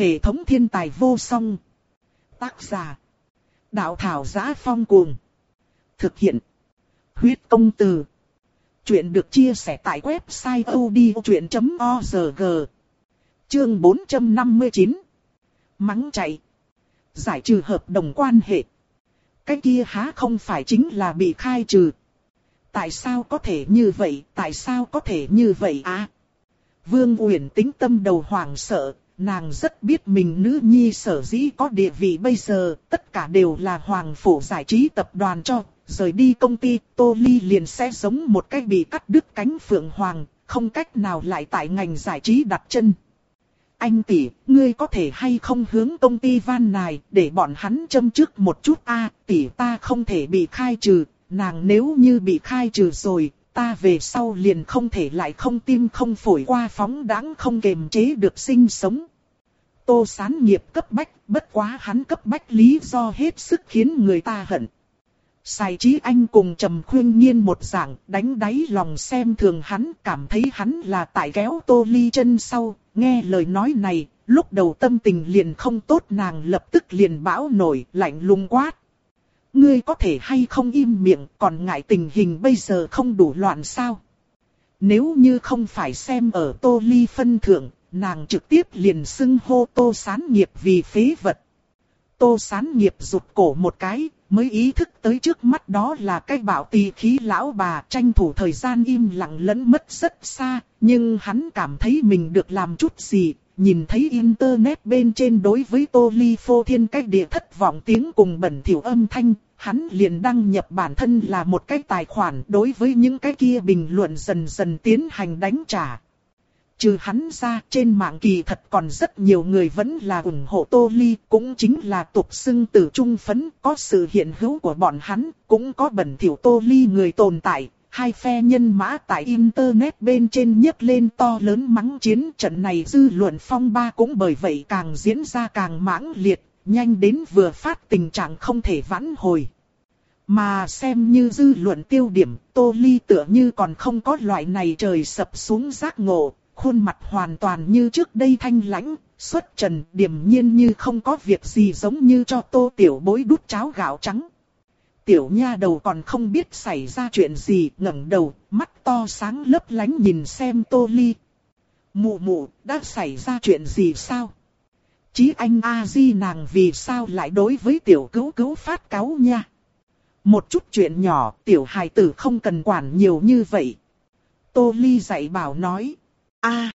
Hệ thống thiên tài vô song. Tác giả. Đạo thảo giá phong cuồng. Thực hiện. Huyết công từ. Chuyện được chia sẻ tại website odchuyện.org. Chương 459. Mắng chạy. Giải trừ hợp đồng quan hệ. Cái kia há không phải chính là bị khai trừ. Tại sao có thể như vậy, tại sao có thể như vậy à? Vương Uyển tính tâm đầu hoảng sợ, nàng rất biết mình nữ nhi sở dĩ có địa vị bây giờ, tất cả đều là hoàng phủ giải trí tập đoàn cho, rời đi công ty, Tô Ly liền sẽ giống một cái bị cắt đứt cánh phượng hoàng, không cách nào lại tại ngành giải trí đặt chân. Anh tỷ, ngươi có thể hay không hướng công ty van này để bọn hắn châm trước một chút a tỷ ta không thể bị khai trừ, nàng nếu như bị khai trừ rồi, ta về sau liền không thể lại không tim không phổi qua phóng đáng không kềm chế được sinh sống. Tô sán nghiệp cấp bách, bất quá hắn cấp bách lý do hết sức khiến người ta hận. Sài trí anh cùng trầm khuyên nhiên một dạng, đánh đáy lòng xem thường hắn, cảm thấy hắn là tại kéo tô ly chân sau, nghe lời nói này, lúc đầu tâm tình liền không tốt nàng lập tức liền bão nổi, lạnh lùng quát. Ngươi có thể hay không im miệng, còn ngại tình hình bây giờ không đủ loạn sao? Nếu như không phải xem ở tô ly phân thượng, nàng trực tiếp liền xưng hô tô sán nghiệp vì phế vật. Tô sán nghiệp rụt cổ một cái, mới ý thức tới trước mắt đó là cái bảo tỳ khí lão bà tranh thủ thời gian im lặng lẫn mất rất xa, nhưng hắn cảm thấy mình được làm chút gì, nhìn thấy internet bên trên đối với Tô Ly phô thiên cách địa thất vọng tiếng cùng bẩn thỉu âm thanh, hắn liền đăng nhập bản thân là một cái tài khoản đối với những cái kia bình luận dần dần tiến hành đánh trả. Trừ hắn ra trên mạng kỳ thật còn rất nhiều người vẫn là ủng hộ Tô Ly, cũng chính là tục xưng tử trung phấn, có sự hiện hữu của bọn hắn, cũng có bẩn thiểu Tô Ly người tồn tại. Hai phe nhân mã tại Internet bên trên nhấc lên to lớn mắng chiến trận này dư luận phong ba cũng bởi vậy càng diễn ra càng mãng liệt, nhanh đến vừa phát tình trạng không thể vãn hồi. Mà xem như dư luận tiêu điểm, Tô Ly tựa như còn không có loại này trời sập xuống giác ngộ, khuôn mặt hoàn toàn như trước đây thanh lãnh, xuất trần điềm nhiên như không có việc gì giống như cho tô tiểu bối đút cháo gạo trắng. Tiểu nha đầu còn không biết xảy ra chuyện gì, ngẩng đầu, mắt to sáng lấp lánh nhìn xem tô ly. Mụ mụ, đã xảy ra chuyện gì sao? Chí anh A-di nàng vì sao lại đối với tiểu cứu cứu phát cáo nha? Một chút chuyện nhỏ, tiểu hài tử không cần quản nhiều như vậy. Tô Ly dạy bảo nói a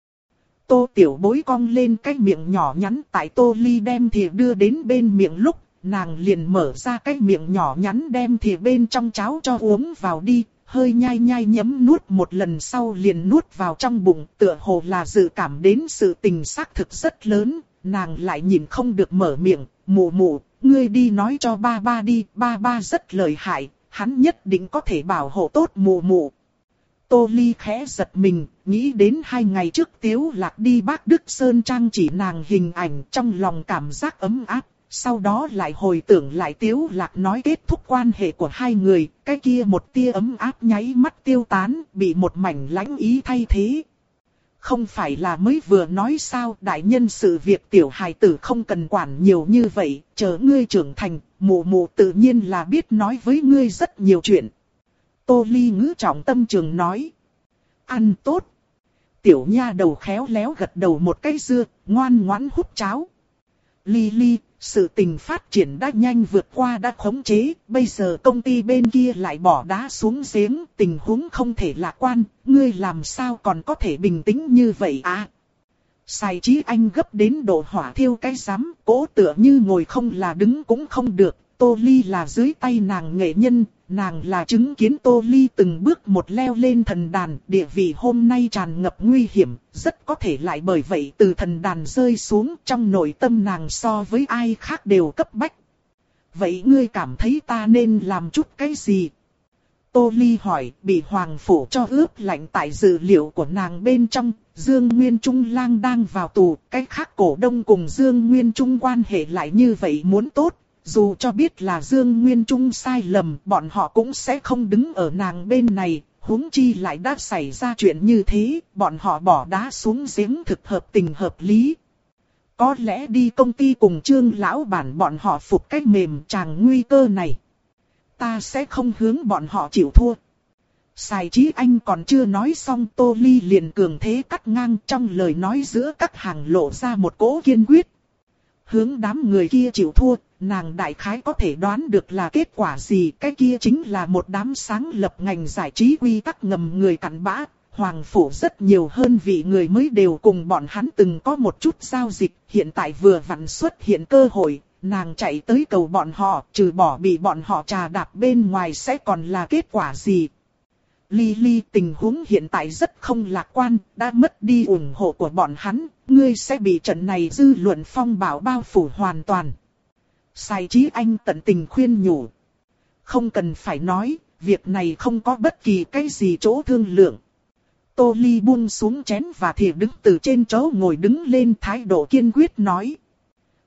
Tô tiểu bối cong lên cái miệng nhỏ nhắn tại Tô Ly đem thì đưa đến bên miệng lúc, nàng liền mở ra cái miệng nhỏ nhắn đem thì bên trong cháo cho uống vào đi, hơi nhai nhai nhấm nuốt một lần sau liền nuốt vào trong bụng, tựa hồ là dự cảm đến sự tình xác thực rất lớn, nàng lại nhìn không được mở miệng, mụ mụ, ngươi đi nói cho ba ba đi, ba ba rất lợi hại, hắn nhất định có thể bảo hộ tốt mụ mụ. Tô Ly khẽ giật mình, nghĩ đến hai ngày trước Tiếu Lạc đi bác Đức Sơn Trang chỉ nàng hình ảnh trong lòng cảm giác ấm áp. Sau đó lại hồi tưởng lại Tiếu Lạc nói kết thúc quan hệ của hai người, cái kia một tia ấm áp nháy mắt tiêu tán, bị một mảnh lãnh ý thay thế. Không phải là mới vừa nói sao đại nhân sự việc tiểu hài tử không cần quản nhiều như vậy, chờ ngươi trưởng thành, mụ mụ tự nhiên là biết nói với ngươi rất nhiều chuyện. Tô Ly ngữ trọng tâm trường nói. Ăn tốt. Tiểu nha đầu khéo léo gật đầu một cái dưa, ngoan ngoãn hút cháo. Ly Ly, sự tình phát triển đã nhanh vượt qua đã khống chế, bây giờ công ty bên kia lại bỏ đá xuống giếng, tình huống không thể lạc quan, ngươi làm sao còn có thể bình tĩnh như vậy à? Sai trí anh gấp đến độ hỏa thiêu cái giám, cố tựa như ngồi không là đứng cũng không được, Tô Ly là dưới tay nàng nghệ nhân, nàng là chứng kiến Tô Ly từng bước một leo lên thần đàn, địa vị hôm nay tràn ngập nguy hiểm, rất có thể lại bởi vậy từ thần đàn rơi xuống trong nội tâm nàng so với ai khác đều cấp bách. Vậy ngươi cảm thấy ta nên làm chút cái gì? Tô Ly hỏi, bị Hoàng Phủ cho ướp lạnh tại dữ liệu của nàng bên trong, Dương Nguyên Trung lang đang vào tù, cách khác cổ đông cùng Dương Nguyên Trung quan hệ lại như vậy muốn tốt, dù cho biết là Dương Nguyên Trung sai lầm, bọn họ cũng sẽ không đứng ở nàng bên này, huống chi lại đã xảy ra chuyện như thế, bọn họ bỏ đá xuống giếng thực hợp tình hợp lý. có lẽ đi công ty cùng trương lão bản bọn họ phục cách mềm chàng nguy cơ này. Ta sẽ không hướng bọn họ chịu thua. Xài trí anh còn chưa nói xong Tô Ly liền cường thế cắt ngang trong lời nói giữa các hàng lộ ra một cỗ kiên quyết. Hướng đám người kia chịu thua, nàng đại khái có thể đoán được là kết quả gì. Cái kia chính là một đám sáng lập ngành giải trí quy tắc ngầm người cặn bã. Hoàng phủ rất nhiều hơn vị người mới đều cùng bọn hắn từng có một chút giao dịch. Hiện tại vừa vặn xuất hiện cơ hội, nàng chạy tới cầu bọn họ, trừ bỏ bị bọn họ trà đạp bên ngoài sẽ còn là kết quả gì. Ly Ly tình huống hiện tại rất không lạc quan, đã mất đi ủng hộ của bọn hắn, ngươi sẽ bị trận này dư luận phong bảo bao phủ hoàn toàn. Sai trí anh tận tình khuyên nhủ. Không cần phải nói, việc này không có bất kỳ cái gì chỗ thương lượng. Tô Ly buông xuống chén và thìa đứng từ trên chỗ ngồi đứng lên thái độ kiên quyết nói.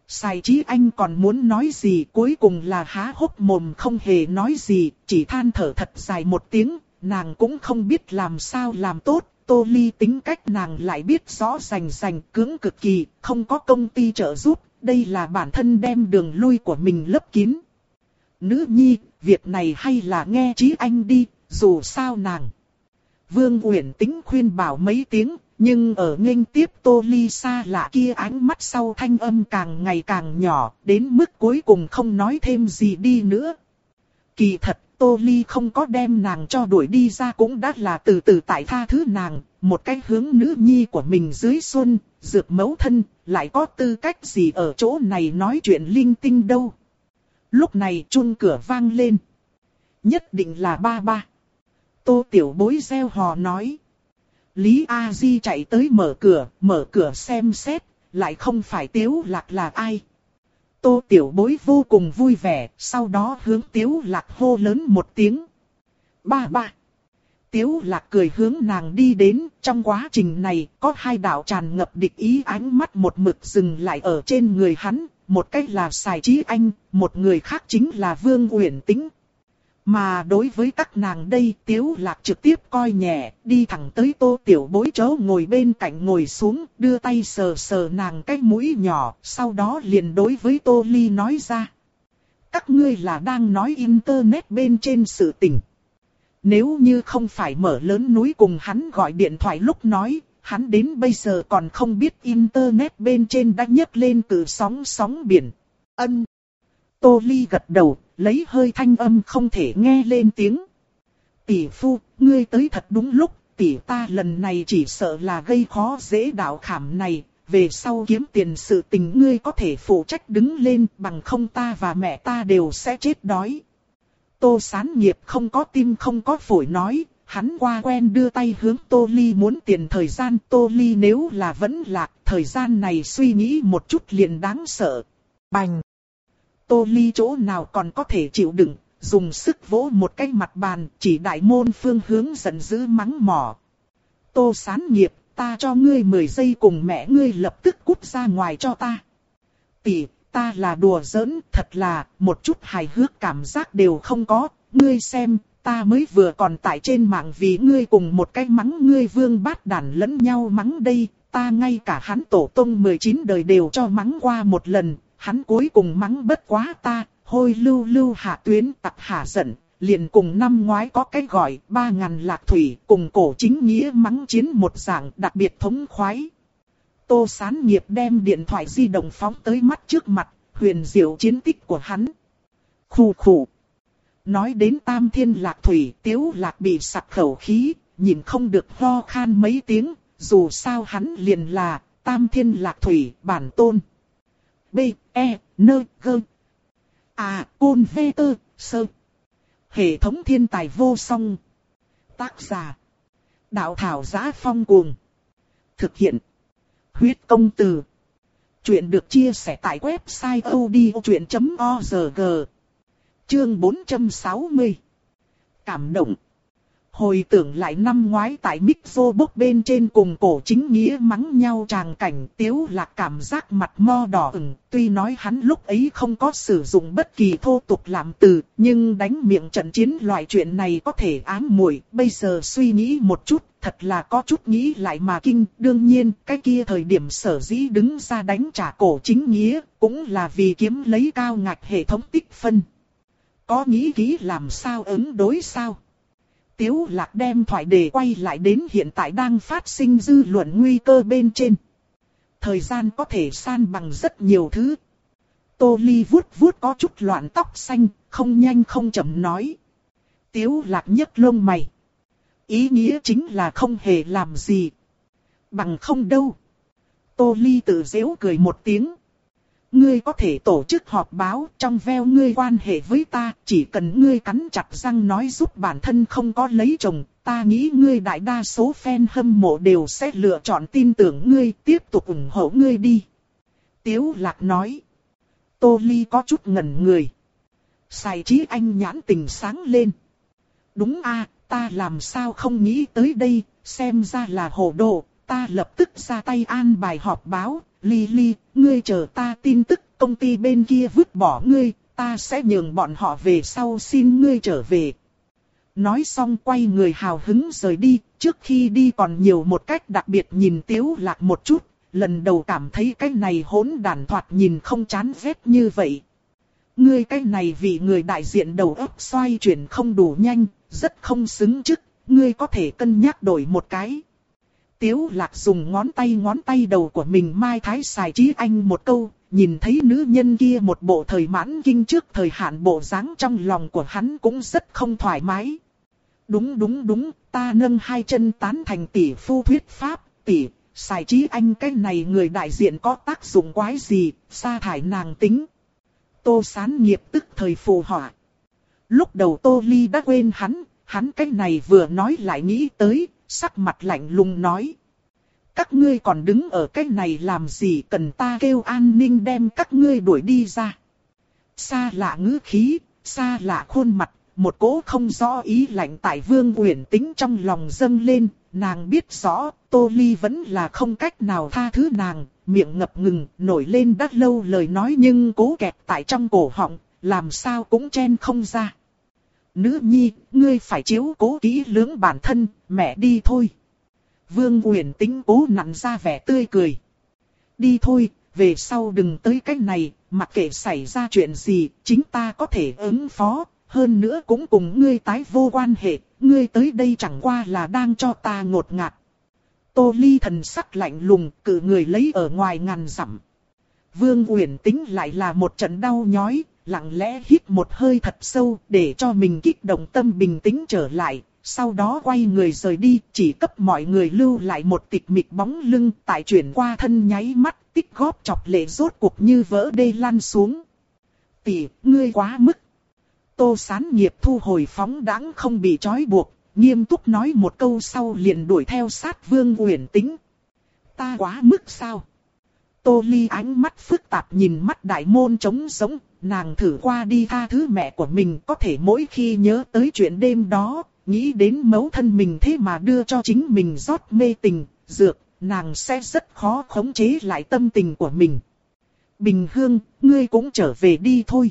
Sai trí anh còn muốn nói gì cuối cùng là há hốc mồm không hề nói gì, chỉ than thở thật dài một tiếng, nàng cũng không biết làm sao làm tốt. Tô Ly tính cách nàng lại biết rõ rành rành cứng cực kỳ, không có công ty trợ giúp, đây là bản thân đem đường lui của mình lấp kín. Nữ nhi, việc này hay là nghe trí anh đi, dù sao nàng. Vương Uyển tính khuyên bảo mấy tiếng, nhưng ở nghênh tiếp Tô Ly xa lạ kia ánh mắt sau thanh âm càng ngày càng nhỏ, đến mức cuối cùng không nói thêm gì đi nữa. Kỳ thật, Tô Ly không có đem nàng cho đuổi đi ra cũng đã là từ từ tại tha thứ nàng, một cách hướng nữ nhi của mình dưới xuân, dược mẫu thân, lại có tư cách gì ở chỗ này nói chuyện linh tinh đâu. Lúc này chun cửa vang lên. Nhất định là ba ba. Tô tiểu bối gieo hò nói. Lý A Di chạy tới mở cửa, mở cửa xem xét, lại không phải tiếu lạc là ai. Tô tiểu bối vô cùng vui vẻ, sau đó hướng tiếu lạc hô lớn một tiếng. Ba ba. Tiếu lạc cười hướng nàng đi đến, trong quá trình này có hai đạo tràn ngập địch ý ánh mắt một mực dừng lại ở trên người hắn, một cách là xài trí anh, một người khác chính là Vương Uyển Tĩnh. Mà đối với các nàng đây Tiếu Lạc trực tiếp coi nhẹ, đi thẳng tới tô tiểu bối chấu ngồi bên cạnh ngồi xuống, đưa tay sờ sờ nàng cái mũi nhỏ, sau đó liền đối với tô ly nói ra. Các ngươi là đang nói internet bên trên sự tình. Nếu như không phải mở lớn núi cùng hắn gọi điện thoại lúc nói, hắn đến bây giờ còn không biết internet bên trên đã nhấc lên cử sóng sóng biển. Ân. Tô Ly gật đầu, lấy hơi thanh âm không thể nghe lên tiếng. Tỷ phu, ngươi tới thật đúng lúc, tỷ ta lần này chỉ sợ là gây khó dễ đạo khảm này, về sau kiếm tiền sự tình ngươi có thể phụ trách đứng lên bằng không ta và mẹ ta đều sẽ chết đói. Tô sán nghiệp không có tim không có phổi nói, hắn qua quen đưa tay hướng Tô Ly muốn tiền thời gian Tô Ly nếu là vẫn lạc, thời gian này suy nghĩ một chút liền đáng sợ. Bành! Tô Ly chỗ nào còn có thể chịu đựng, dùng sức vỗ một cái mặt bàn, chỉ đại môn phương hướng giận dữ mắng mỏ. Tô sán nghiệp, ta cho ngươi 10 giây cùng mẹ ngươi lập tức cút ra ngoài cho ta. Tỷ, ta là đùa giỡn, thật là, một chút hài hước cảm giác đều không có, ngươi xem, ta mới vừa còn tại trên mạng vì ngươi cùng một cái mắng ngươi vương bát đàn lẫn nhau mắng đây, ta ngay cả hắn tổ tông 19 đời đều cho mắng qua một lần, hắn cuối cùng mắng bất quá ta, hôi lưu lưu hạ tuyến tặc hạ giận, liền cùng năm ngoái có cái gọi ba ngàn lạc thủy cùng cổ chính nghĩa mắng chiến một dạng đặc biệt thống khoái. Tô sán nghiệp đem điện thoại di động phóng tới mắt trước mặt, huyền diệu chiến tích của hắn. Khù khù. Nói đến tam thiên lạc thủy, tiếu lạc bị sặc khẩu khí, nhìn không được ho khan mấy tiếng, dù sao hắn liền là tam thiên lạc thủy bản tôn. B, E, N, G. À, côn V, tơ, sơ. Hệ thống thiên tài vô song. Tác giả. Đạo thảo giá phong cuồng. Thực hiện. Huyết công từ. Chuyện được chia sẻ tại website odchuyện.org. Chương 460. Cảm động. Hồi tưởng lại năm ngoái tại Mixo bên trên cùng cổ chính nghĩa mắng nhau tràng cảnh tiếu lạc cảm giác mặt mo đỏ ửng. Tuy nói hắn lúc ấy không có sử dụng bất kỳ thô tục làm từ, nhưng đánh miệng trận chiến loại chuyện này có thể ám muội Bây giờ suy nghĩ một chút, thật là có chút nghĩ lại mà kinh. Đương nhiên, cái kia thời điểm sở dĩ đứng ra đánh trả cổ chính nghĩa, cũng là vì kiếm lấy cao ngạch hệ thống tích phân. Có nghĩ kỹ làm sao ứng đối sao? Tiếu lạc đem thoại đề quay lại đến hiện tại đang phát sinh dư luận nguy cơ bên trên. Thời gian có thể san bằng rất nhiều thứ. Tô Ly vuốt vuốt có chút loạn tóc xanh, không nhanh không chậm nói. Tiếu lạc nhấc lông mày. Ý nghĩa chính là không hề làm gì. Bằng không đâu. Tô Ly tự dễu cười một tiếng. Ngươi có thể tổ chức họp báo trong veo ngươi quan hệ với ta, chỉ cần ngươi cắn chặt răng nói giúp bản thân không có lấy chồng, ta nghĩ ngươi đại đa số fan hâm mộ đều sẽ lựa chọn tin tưởng ngươi, tiếp tục ủng hộ ngươi đi. Tiếu lạc nói. Tô Ly có chút ngẩn người. Xài trí anh nhãn tình sáng lên. Đúng a, ta làm sao không nghĩ tới đây, xem ra là hồ đồ, ta lập tức ra tay an bài họp báo, Ly Ly, ngươi chờ ta tin tức công ty bên kia vứt bỏ ngươi, ta sẽ nhường bọn họ về sau xin ngươi trở về. Nói xong quay người hào hứng rời đi, trước khi đi còn nhiều một cách đặc biệt nhìn tiếu lạc một chút, lần đầu cảm thấy cái này hỗn đàn thoạt nhìn không chán ghét như vậy. Ngươi cái này vì người đại diện đầu óc xoay chuyển không đủ nhanh, rất không xứng chức, ngươi có thể cân nhắc đổi một cái. Tiếu lạc dùng ngón tay ngón tay đầu của mình mai thái xài trí anh một câu, nhìn thấy nữ nhân kia một bộ thời mãn kinh trước thời hạn bộ dáng trong lòng của hắn cũng rất không thoải mái. Đúng đúng đúng, ta nâng hai chân tán thành tỷ phu thuyết pháp, tỷ, xài trí anh cái này người đại diện có tác dụng quái gì, sa thải nàng tính. Tô sán nghiệp tức thời phù họa. Lúc đầu Tô Ly đã quên hắn, hắn cái này vừa nói lại nghĩ tới, sắc mặt lạnh lùng nói. Các ngươi còn đứng ở cái này làm gì cần ta kêu an ninh đem các ngươi đuổi đi ra. Xa lạ ngữ khí, xa lạ khuôn mặt, một cỗ không rõ ý lạnh tại vương uyển tính trong lòng dâng lên, nàng biết rõ, Tô Ly vẫn là không cách nào tha thứ nàng, miệng ngập ngừng, nổi lên đắt lâu lời nói nhưng cố kẹt tại trong cổ họng, làm sao cũng chen không ra. Nữ nhi, ngươi phải chiếu cố kỹ lưỡng bản thân, mẹ đi thôi. Vương Uyển tính cố nặn ra vẻ tươi cười. Đi thôi, về sau đừng tới cách này, mặc kệ xảy ra chuyện gì, chính ta có thể ứng phó, hơn nữa cũng cùng ngươi tái vô quan hệ, ngươi tới đây chẳng qua là đang cho ta ngột ngạt. Tô Ly thần sắc lạnh lùng, cử người lấy ở ngoài ngàn dặm. Vương Uyển tính lại là một trận đau nhói, lặng lẽ hít một hơi thật sâu để cho mình kích động tâm bình tĩnh trở lại, sau đó quay người rời đi, chỉ cấp mọi người lưu lại một tịch mịch bóng lưng tại chuyển qua thân nháy mắt, tích góp chọc lệ rốt cuộc như vỡ đê lăn xuống. Tỷ, ngươi quá mức. Tô sán nghiệp thu hồi phóng đãng không bị trói buộc, nghiêm túc nói một câu sau liền đuổi theo sát vương uyển tính. Ta quá mức sao? Tô ly ánh mắt phức tạp nhìn mắt đại môn trống sống, nàng thử qua đi tha thứ mẹ của mình có thể mỗi khi nhớ tới chuyện đêm đó, nghĩ đến mẫu thân mình thế mà đưa cho chính mình rót mê tình, dược, nàng sẽ rất khó khống chế lại tâm tình của mình. Bình Hương, ngươi cũng trở về đi thôi.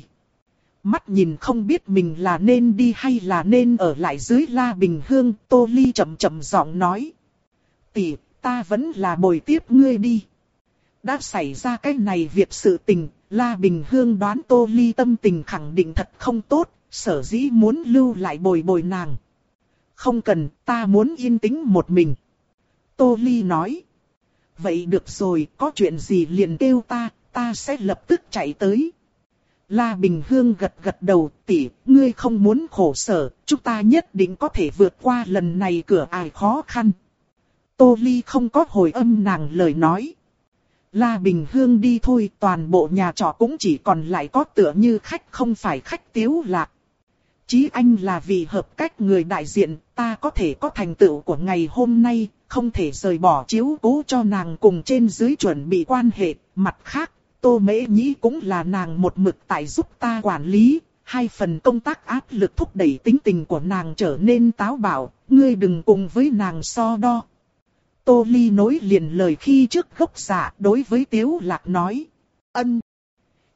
Mắt nhìn không biết mình là nên đi hay là nên ở lại dưới La Bình Hương, Tô Ly chậm chậm giọng nói. Tỷ, ta vẫn là bồi tiếp ngươi đi. Đã xảy ra cái này việc sự tình, La Bình Hương đoán Tô Ly tâm tình khẳng định thật không tốt, sở dĩ muốn lưu lại bồi bồi nàng. Không cần, ta muốn yên tĩnh một mình. Tô Ly nói. Vậy được rồi, có chuyện gì liền kêu ta, ta sẽ lập tức chạy tới. La Bình Hương gật gật đầu, tỷ, ngươi không muốn khổ sở, chúng ta nhất định có thể vượt qua lần này cửa ải khó khăn. Tô Ly không có hồi âm nàng lời nói. La Bình Hương đi thôi, toàn bộ nhà trọ cũng chỉ còn lại có tựa như khách không phải khách tiếu lạc. Chí anh là vì hợp cách người đại diện, ta có thể có thành tựu của ngày hôm nay, không thể rời bỏ chiếu cố cho nàng cùng trên dưới chuẩn bị quan hệ. Mặt khác, Tô Mễ Nhĩ cũng là nàng một mực tại giúp ta quản lý, hai phần công tác áp lực thúc đẩy tính tình của nàng trở nên táo bạo, ngươi đừng cùng với nàng so đo. Tô Ly nối liền lời khi trước gốc giả đối với Tiếu Lạc nói. Ân.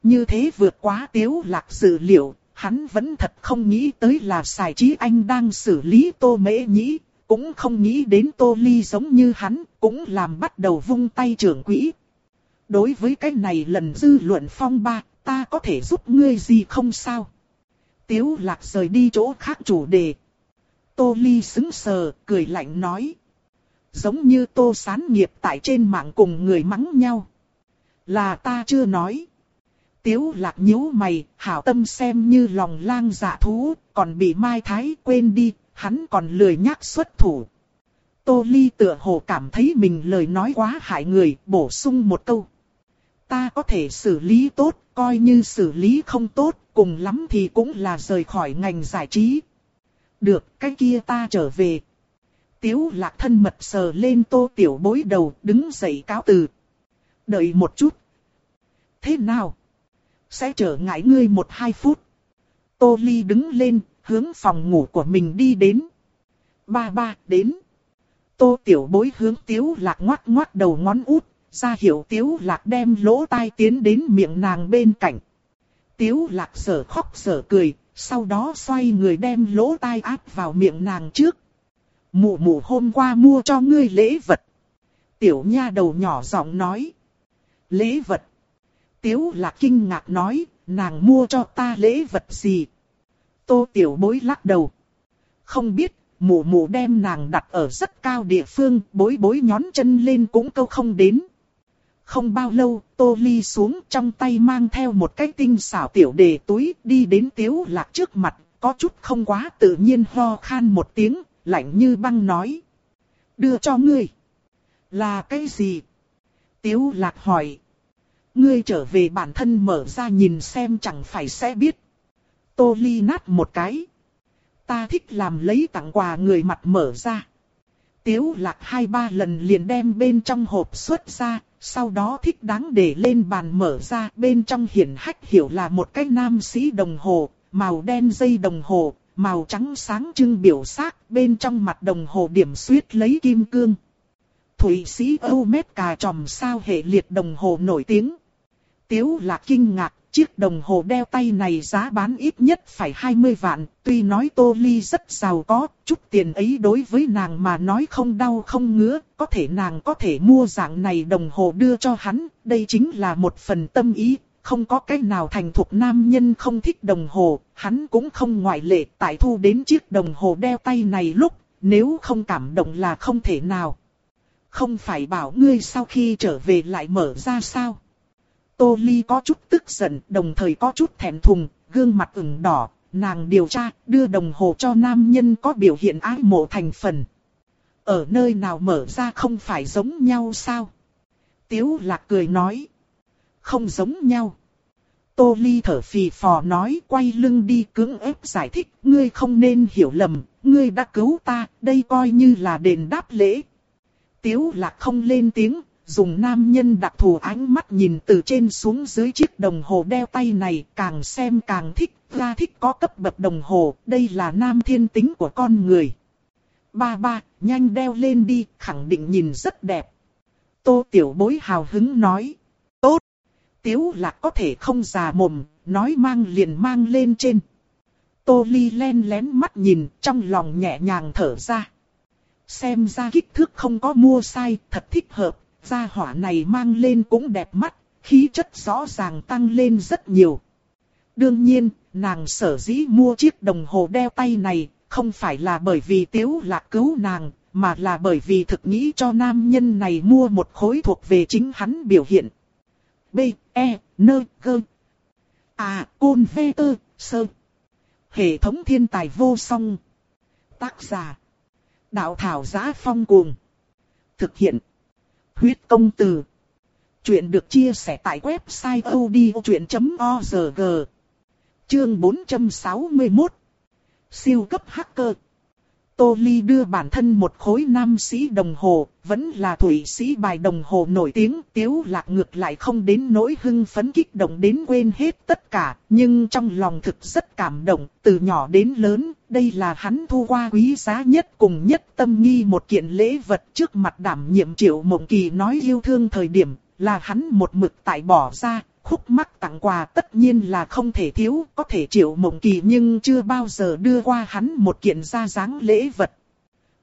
Như thế vượt quá Tiếu Lạc dự liệu, hắn vẫn thật không nghĩ tới là xài trí anh đang xử lý Tô Mễ Nhĩ. cũng không nghĩ đến Tô Ly giống như hắn, cũng làm bắt đầu vung tay trưởng quỹ. Đối với cái này lần dư luận phong ba, ta có thể giúp ngươi gì không sao? Tiếu lạc rời đi chỗ khác chủ đề. Tô Ly xứng sờ, cười lạnh nói. Giống như tô sán nghiệp tại trên mạng cùng người mắng nhau. Là ta chưa nói. Tiếu lạc nhíu mày, hảo tâm xem như lòng lang dạ thú, còn bị Mai Thái quên đi, hắn còn lười nhắc xuất thủ. Tô Ly tựa hồ cảm thấy mình lời nói quá hại người, bổ sung một câu. Ta có thể xử lý tốt, coi như xử lý không tốt, cùng lắm thì cũng là rời khỏi ngành giải trí. Được, cái kia ta trở về. Tiếu lạc thân mật sờ lên tô tiểu bối đầu, đứng dậy cáo từ. Đợi một chút. Thế nào? Sẽ trở ngại ngươi một hai phút. Tô Ly đứng lên, hướng phòng ngủ của mình đi đến. Ba ba, đến. Tô tiểu bối hướng tiếu lạc ngoát ngoát đầu ngón út, ra hiệu tiếu lạc đem lỗ tai tiến đến miệng nàng bên cạnh. Tiếu lạc sở khóc sở cười, sau đó xoay người đem lỗ tai áp vào miệng nàng trước. Mụ mụ hôm qua mua cho ngươi lễ vật. Tiểu nha đầu nhỏ giọng nói. Lễ vật. Tiếu lạc kinh ngạc nói, nàng mua cho ta lễ vật gì? Tô tiểu bối lắc đầu. Không biết, mụ mụ đem nàng đặt ở rất cao địa phương, bối bối nhón chân lên cũng câu không đến. Không bao lâu, tô ly xuống trong tay mang theo một cái tinh xảo tiểu đề túi, đi đến tiếu lạc trước mặt, có chút không quá tự nhiên ho khan một tiếng, lạnh như băng nói. Đưa cho ngươi. Là cái gì? Tiếu lạc hỏi. Ngươi trở về bản thân mở ra nhìn xem chẳng phải sẽ biết. Tô ly nát một cái. Ta thích làm lấy tặng quà người mặt mở ra. Tiếu lạc hai ba lần liền đem bên trong hộp xuất ra, sau đó thích đáng để lên bàn mở ra. Bên trong hiển hách hiểu là một cái nam sĩ đồng hồ, màu đen dây đồng hồ, màu trắng sáng trưng biểu sắc, bên trong mặt đồng hồ điểm suýt lấy kim cương. Thủy sĩ Âu Mét cà tròm sao hệ liệt đồng hồ nổi tiếng. Tiếu là kinh ngạc, chiếc đồng hồ đeo tay này giá bán ít nhất phải 20 vạn, tuy nói Tô Ly rất giàu có, chút tiền ấy đối với nàng mà nói không đau không ngứa, có thể nàng có thể mua dạng này đồng hồ đưa cho hắn, đây chính là một phần tâm ý, không có cách nào thành thục nam nhân không thích đồng hồ, hắn cũng không ngoại lệ tại thu đến chiếc đồng hồ đeo tay này lúc, nếu không cảm động là không thể nào. Không phải bảo ngươi sau khi trở về lại mở ra sao? Tô Ly có chút tức giận, đồng thời có chút thẹn thùng, gương mặt ửng đỏ, nàng điều tra, đưa đồng hồ cho nam nhân có biểu hiện ái mộ thành phần. Ở nơi nào mở ra không phải giống nhau sao? Tiếu lạc cười nói. Không giống nhau. Tô Ly thở phì phò nói quay lưng đi cưỡng ép giải thích. Ngươi không nên hiểu lầm, ngươi đã cứu ta, đây coi như là đền đáp lễ. Tiếu lạc không lên tiếng, dùng nam nhân đặc thù ánh mắt nhìn từ trên xuống dưới chiếc đồng hồ đeo tay này, càng xem càng thích, ra thích có cấp bậc đồng hồ, đây là nam thiên tính của con người. Ba ba, nhanh đeo lên đi, khẳng định nhìn rất đẹp. Tô tiểu bối hào hứng nói. Tiếu lạc có thể không già mồm, nói mang liền mang lên trên. Tô ly len lén mắt nhìn, trong lòng nhẹ nhàng thở ra. Xem ra kích thước không có mua sai, thật thích hợp, gia hỏa này mang lên cũng đẹp mắt, khí chất rõ ràng tăng lên rất nhiều. Đương nhiên, nàng sở dĩ mua chiếc đồng hồ đeo tay này, không phải là bởi vì tiếu lạc cứu nàng, mà là bởi vì thực nghĩ cho nam nhân này mua một khối thuộc về chính hắn biểu hiện. B, E, Nơ, Gơ. À, Côn Vê Tơ, Sơ. Hệ thống thiên tài vô song. Tác giả. Đạo thảo giá phong cuồng. Thực hiện. Huyết công từ. Chuyện được chia sẻ tại website odchuyện.org. Chương 461. Siêu cấp hacker. Tô Ly đưa bản thân một khối nam sĩ đồng hồ, vẫn là thủy sĩ bài đồng hồ nổi tiếng, tiếu lạc ngược lại không đến nỗi hưng phấn kích động đến quên hết tất cả, nhưng trong lòng thực rất cảm động, từ nhỏ đến lớn, đây là hắn thu qua quý giá nhất cùng nhất tâm nghi một kiện lễ vật trước mặt đảm nhiệm triệu mộng kỳ nói yêu thương thời điểm, là hắn một mực tại bỏ ra, khúc mắc tặng quà tất nhiên là không thể thiếu, có thể triệu mộng kỳ nhưng chưa bao giờ đưa qua hắn một kiện ra dáng lễ vật.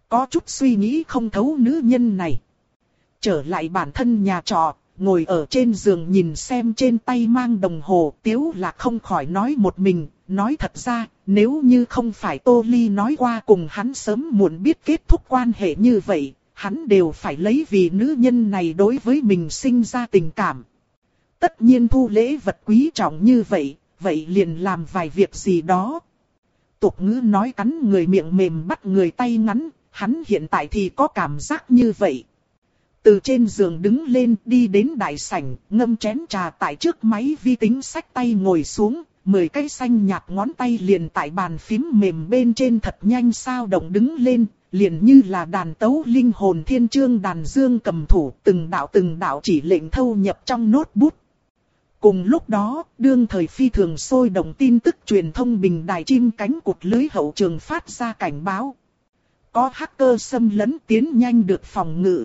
Có chút suy nghĩ không thấu nữ nhân này. Trở lại bản thân nhà trọ, ngồi ở trên giường nhìn xem trên tay mang đồng hồ, tiếu là không khỏi nói một mình, nói thật ra, nếu như không phải Tô Ly nói qua cùng hắn sớm muộn biết kết thúc quan hệ như vậy, hắn đều phải lấy vì nữ nhân này đối với mình sinh ra tình cảm. Tất nhiên thu lễ vật quý trọng như vậy, vậy liền làm vài việc gì đó. Tục ngữ nói cắn người miệng mềm bắt người tay ngắn, hắn hiện tại thì có cảm giác như vậy. Từ trên giường đứng lên đi đến đại sảnh, ngâm chén trà tại trước máy vi tính sách tay ngồi xuống, mười cây xanh nhạt ngón tay liền tại bàn phím mềm bên trên thật nhanh sao động đứng lên, liền như là đàn tấu linh hồn thiên chương đàn dương cầm thủ từng đạo từng đạo chỉ lệnh thâu nhập trong nốt bút. Cùng lúc đó, đương thời phi thường sôi động tin tức truyền thông bình đài chim cánh cụt lưới hậu trường phát ra cảnh báo. Có hacker xâm lấn tiến nhanh được phòng ngự.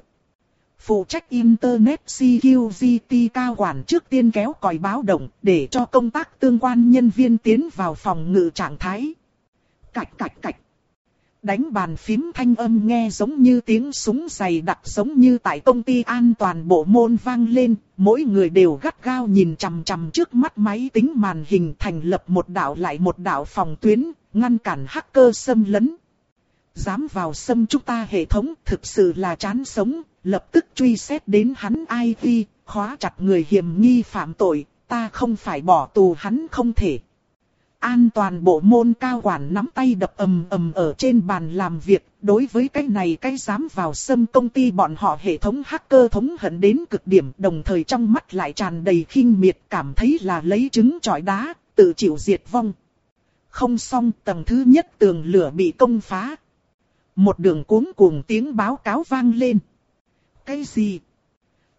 Phụ trách Internet CQGT cao quản trước tiên kéo còi báo động để cho công tác tương quan nhân viên tiến vào phòng ngự trạng thái. Cạch cạch cạch. Đánh bàn phím thanh âm nghe giống như tiếng súng dày đặc giống như tại công ty an toàn bộ môn vang lên, mỗi người đều gắt gao nhìn chằm chằm trước mắt máy tính màn hình thành lập một đạo lại một đạo phòng tuyến, ngăn cản hacker xâm lấn. Dám vào xâm chúng ta hệ thống thực sự là chán sống, lập tức truy xét đến hắn IP, khóa chặt người hiểm nghi phạm tội, ta không phải bỏ tù hắn không thể. An toàn bộ môn cao quản nắm tay đập ầm ầm ở trên bàn làm việc, đối với cái này cái dám vào xâm công ty bọn họ hệ thống hacker thống hận đến cực điểm, đồng thời trong mắt lại tràn đầy khinh miệt, cảm thấy là lấy trứng trọi đá, tự chịu diệt vong. Không xong, tầng thứ nhất tường lửa bị công phá. Một đường cuống cuồng tiếng báo cáo vang lên. Cái gì?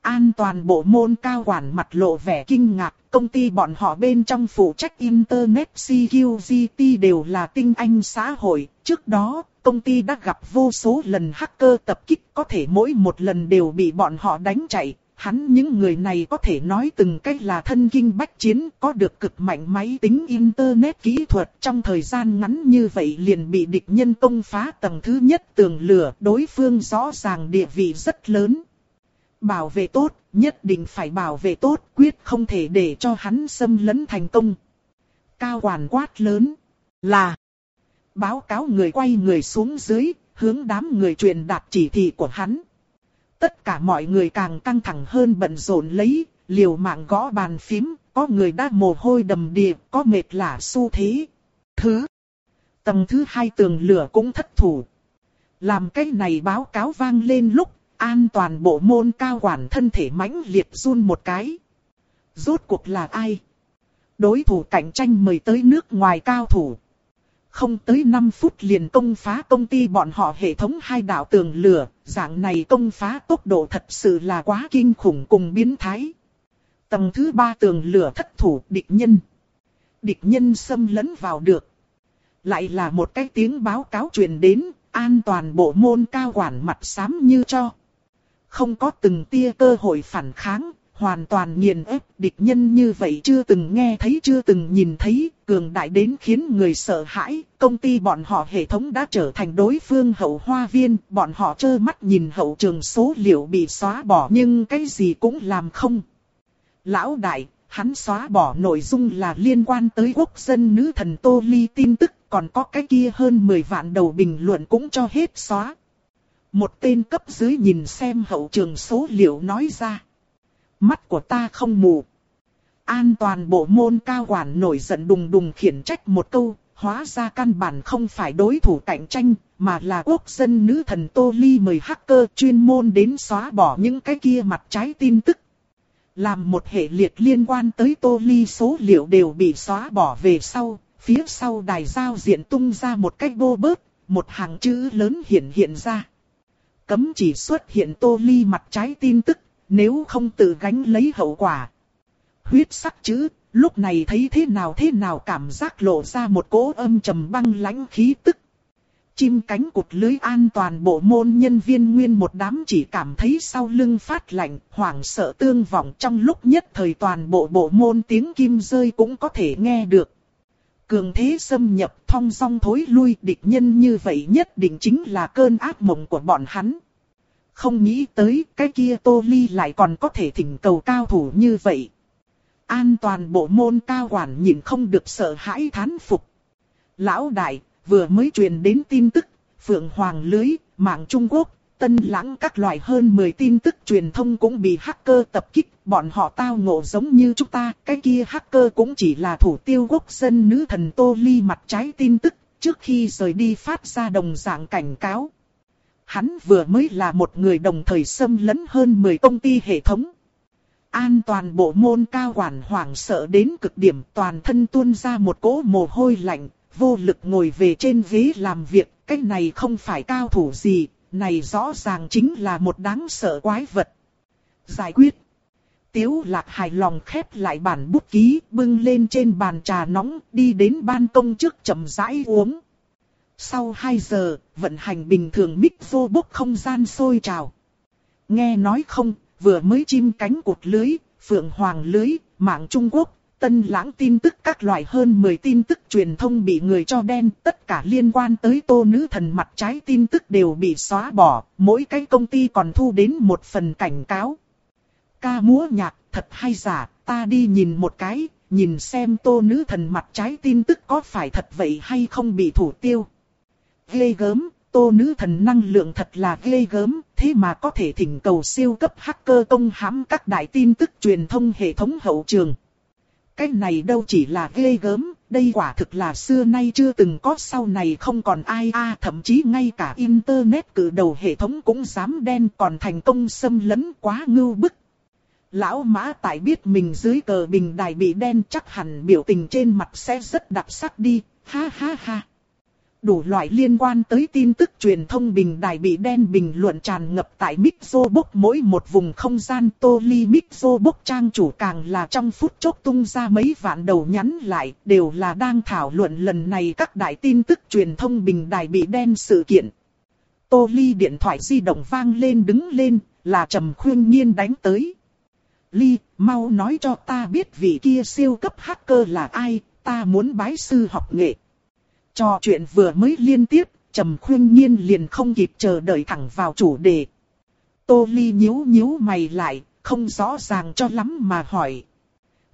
An toàn bộ môn cao quản mặt lộ vẻ kinh ngạc, công ty bọn họ bên trong phụ trách Internet CQGT đều là tinh anh xã hội. Trước đó, công ty đã gặp vô số lần hacker tập kích có thể mỗi một lần đều bị bọn họ đánh chạy. Hắn những người này có thể nói từng cách là thân kinh bách chiến, có được cực mạnh máy tính Internet kỹ thuật trong thời gian ngắn như vậy liền bị địch nhân công phá tầng thứ nhất tường lửa, đối phương rõ ràng địa vị rất lớn. Bảo vệ tốt, nhất định phải bảo vệ tốt, quyết không thể để cho hắn xâm lấn thành công. Cao quản quát lớn, là báo cáo người quay người xuống dưới, hướng đám người truyền đạt chỉ thị của hắn. Tất cả mọi người càng căng thẳng hơn bận rộn lấy, liều mạng gõ bàn phím, có người đã mồ hôi đầm đìa, có mệt lả xu thế. Thứ, tầng thứ hai tường lửa cũng thất thủ. Làm cái này báo cáo vang lên lúc, an toàn bộ môn cao quản thân thể mãnh liệt run một cái. Rốt cuộc là ai? Đối thủ cạnh tranh mời tới nước ngoài cao thủ. Không tới 5 phút liền công phá công ty bọn họ hệ thống hai đạo tường lửa, dạng này công phá tốc độ thật sự là quá kinh khủng cùng biến thái. Tầng thứ ba tường lửa thất thủ địch nhân. Địch nhân xâm lấn vào được. Lại là một cái tiếng báo cáo truyền đến, an toàn bộ môn cao quản mặt xám như cho. Không có từng tia cơ hội phản kháng, hoàn toàn nghiền ép địch nhân như vậy chưa từng nghe thấy chưa từng nhìn thấy, cường đại đến khiến người sợ hãi, công ty bọn họ hệ thống đã trở thành đối phương hậu hoa viên, bọn họ trơ mắt nhìn hậu trường số liệu bị xóa bỏ nhưng cái gì cũng làm không. Lão đại, hắn xóa bỏ nội dung là liên quan tới quốc dân nữ thần Tô Ly tin tức, còn có cái kia hơn 10 vạn đầu bình luận cũng cho hết xóa. Một tên cấp dưới nhìn xem hậu trường số liệu nói ra. Mắt của ta không mù. An toàn bộ môn cao quản nổi giận đùng đùng khiển trách một câu, hóa ra căn bản không phải đối thủ cạnh tranh, mà là quốc dân nữ thần Tô Ly mời hacker chuyên môn đến xóa bỏ những cái kia mặt trái tin tức. Làm một hệ liệt liên quan tới Tô Ly số liệu đều bị xóa bỏ về sau, phía sau đài giao diện tung ra một cách vô bớt, một hàng chữ lớn hiện hiện ra. Cấm chỉ xuất hiện Tô Ly mặt trái tin tức, nếu không tự gánh lấy hậu quả. Huyết sắc chữ, lúc này thấy thế nào thế nào cảm giác lộ ra một cỗ âm trầm băng lãnh khí tức. Chim cánh cụt lưới an toàn bộ môn nhân viên nguyên một đám chỉ cảm thấy sau lưng phát lạnh, hoảng sợ tương vọng trong lúc nhất thời toàn bộ bộ môn tiếng kim rơi cũng có thể nghe được. Cường thế xâm nhập thong song thối lui địch nhân như vậy nhất định chính là cơn ác mộng của bọn hắn. Không nghĩ tới cái kia Tô Ly lại còn có thể thỉnh cầu cao thủ như vậy. An toàn bộ môn cao quản nhìn không được sợ hãi thán phục. Lão đại, vừa mới truyền đến tin tức, Phượng Hoàng lưới, mạng Trung Quốc, tân lãng các loại hơn 10 tin tức truyền thông cũng bị hacker tập kích, bọn họ tao ngộ giống như chúng ta, cái kia hacker cũng chỉ là thủ tiêu quốc dân nữ thần Tô Ly mặt trái tin tức, trước khi rời đi phát ra đồng dạng cảnh cáo. Hắn vừa mới là một người đồng thời xâm lấn hơn 10 công ty hệ thống. An toàn bộ môn cao quản hoảng sợ đến cực điểm toàn thân tuôn ra một cỗ mồ hôi lạnh, vô lực ngồi về trên ghế làm việc, cái này không phải cao thủ gì, này rõ ràng chính là một đáng sợ quái vật. Giải quyết. Tiếu lạc hài lòng khép lại bản bút ký, bưng lên trên bàn trà nóng, đi đến ban công trước chậm rãi uống. Sau 2 giờ, vận hành bình thường mic vô bốc không gian sôi trào. Nghe nói không, vừa mới chim cánh cụt lưới, phượng hoàng lưới, mạng Trung Quốc, tân lãng tin tức các loại hơn 10 tin tức truyền thông bị người cho đen, tất cả liên quan tới tô nữ thần mặt trái tin tức đều bị xóa bỏ, mỗi cái công ty còn thu đến một phần cảnh cáo. Ca múa nhạc, thật hay giả, ta đi nhìn một cái, nhìn xem tô nữ thần mặt trái tin tức có phải thật vậy hay không bị thủ tiêu. Ghê gớm, tô nữ thần năng lượng thật là ghê gớm, thế mà có thể thỉnh cầu siêu cấp hacker công hãm các đại tin tức truyền thông hệ thống hậu trường. Cái này đâu chỉ là ghê gớm, đây quả thực là xưa nay chưa từng có sau này không còn ai a thậm chí ngay cả internet cử đầu hệ thống cũng dám đen còn thành công xâm lấn quá ngưu bức. Lão mã tại biết mình dưới cờ bình đài bị đen chắc hẳn biểu tình trên mặt sẽ rất đặc sắc đi, ha ha ha đủ loại liên quan tới tin tức truyền thông bình đài bị đen bình luận tràn ngập tại Mixobook mỗi một vùng không gian tô ly Mixobook trang chủ càng là trong phút chốc tung ra mấy vạn đầu nhắn lại, đều là đang thảo luận lần này các đại tin tức truyền thông bình đài bị đen sự kiện. Tô ly điện thoại di động vang lên đứng lên, là trầm khuyên nhiên đánh tới. Ly, mau nói cho ta biết vị kia siêu cấp hacker là ai, ta muốn bái sư học nghệ. Cho chuyện vừa mới liên tiếp, Trầm Khuyên Nhiên liền không kịp chờ đợi thẳng vào chủ đề. Tô Ly nhíu nhíu mày lại, không rõ ràng cho lắm mà hỏi.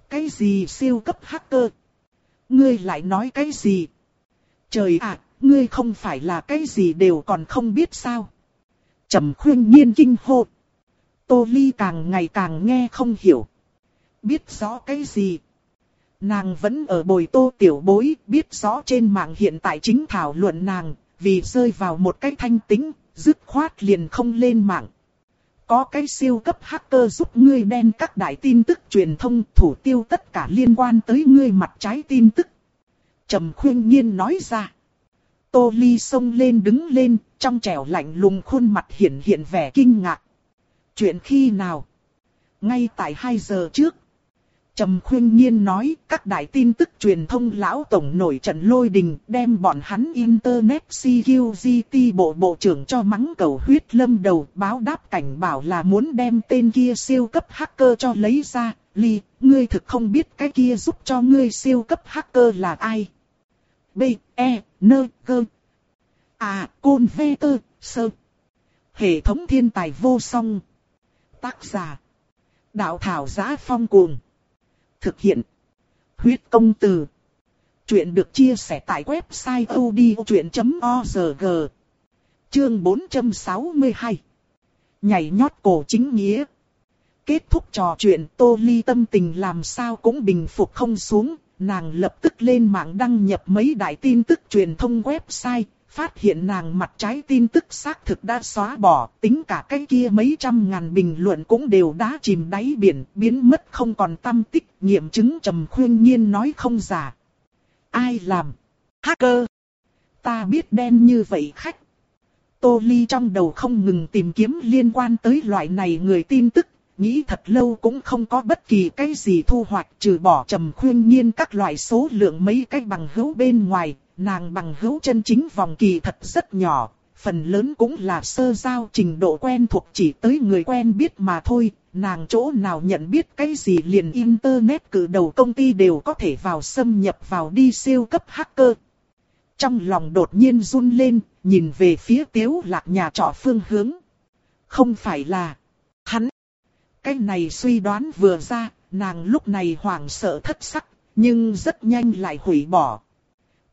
Cái gì siêu cấp hacker? Ngươi lại nói cái gì? Trời ạ, ngươi không phải là cái gì đều còn không biết sao? Trầm Khuyên Nhiên kinh hô. Tô Ly càng ngày càng nghe không hiểu. Biết rõ cái gì? Nàng vẫn ở bồi tô tiểu bối, biết rõ trên mạng hiện tại chính thảo luận nàng, vì rơi vào một cái thanh tính, dứt khoát liền không lên mạng. Có cái siêu cấp hacker giúp ngươi đen các đại tin tức truyền thông thủ tiêu tất cả liên quan tới ngươi mặt trái tin tức. Trầm khuyên nhiên nói ra. Tô Ly sông lên đứng lên, trong trẻo lạnh lùng khuôn mặt hiện hiện vẻ kinh ngạc. Chuyện khi nào? Ngay tại 2 giờ trước, Trầm khuyên nhiên nói các đại tin tức truyền thông lão tổng nổi trận lôi đình đem bọn hắn Internet CQGT bộ bộ trưởng cho mắng cầu huyết lâm đầu báo đáp cảnh bảo là muốn đem tên kia siêu cấp hacker cho lấy ra. Ly, ngươi thực không biết cái kia giúp cho ngươi siêu cấp hacker là ai? B, E, N, G. À, Côn V, T, Sơ. Hệ thống thiên tài vô song. Tác giả. Đạo thảo giá phong cuồng. Thực hiện. Huyết công từ. Chuyện được chia sẻ tại website odchuyện.org. Chương 462. Nhảy nhót cổ chính nghĩa. Kết thúc trò chuyện Tô Ly tâm tình làm sao cũng bình phục không xuống, nàng lập tức lên mạng đăng nhập mấy đại tin tức truyền thông website, phát hiện nàng mặt trái tin tức xác thực đã xóa bỏ, tính cả cái kia mấy trăm ngàn bình luận cũng đều đã chìm đáy biển, biến mất không còn tâm tích, nghiệm chứng trầm khuyên nhiên nói không giả. Ai làm? Hacker! Ta biết đen như vậy khách. Tô Ly trong đầu không ngừng tìm kiếm liên quan tới loại này người tin tức, nghĩ thật lâu cũng không có bất kỳ cái gì thu hoạch trừ bỏ trầm khuyên nhiên các loại số lượng mấy cái bằng hữu bên ngoài, nàng bằng hữu chân chính vòng kỳ thật rất nhỏ, phần lớn cũng là sơ giao trình độ quen thuộc chỉ tới người quen biết mà thôi, nàng chỗ nào nhận biết cái gì liền internet cử đầu công ty đều có thể vào xâm nhập vào đi siêu cấp hacker. Trong lòng đột nhiên run lên, nhìn về phía tiếu lạc nhà trọ phương hướng. Không phải là hắn. Cái này suy đoán vừa ra, nàng lúc này hoảng sợ thất sắc, nhưng rất nhanh lại hủy bỏ.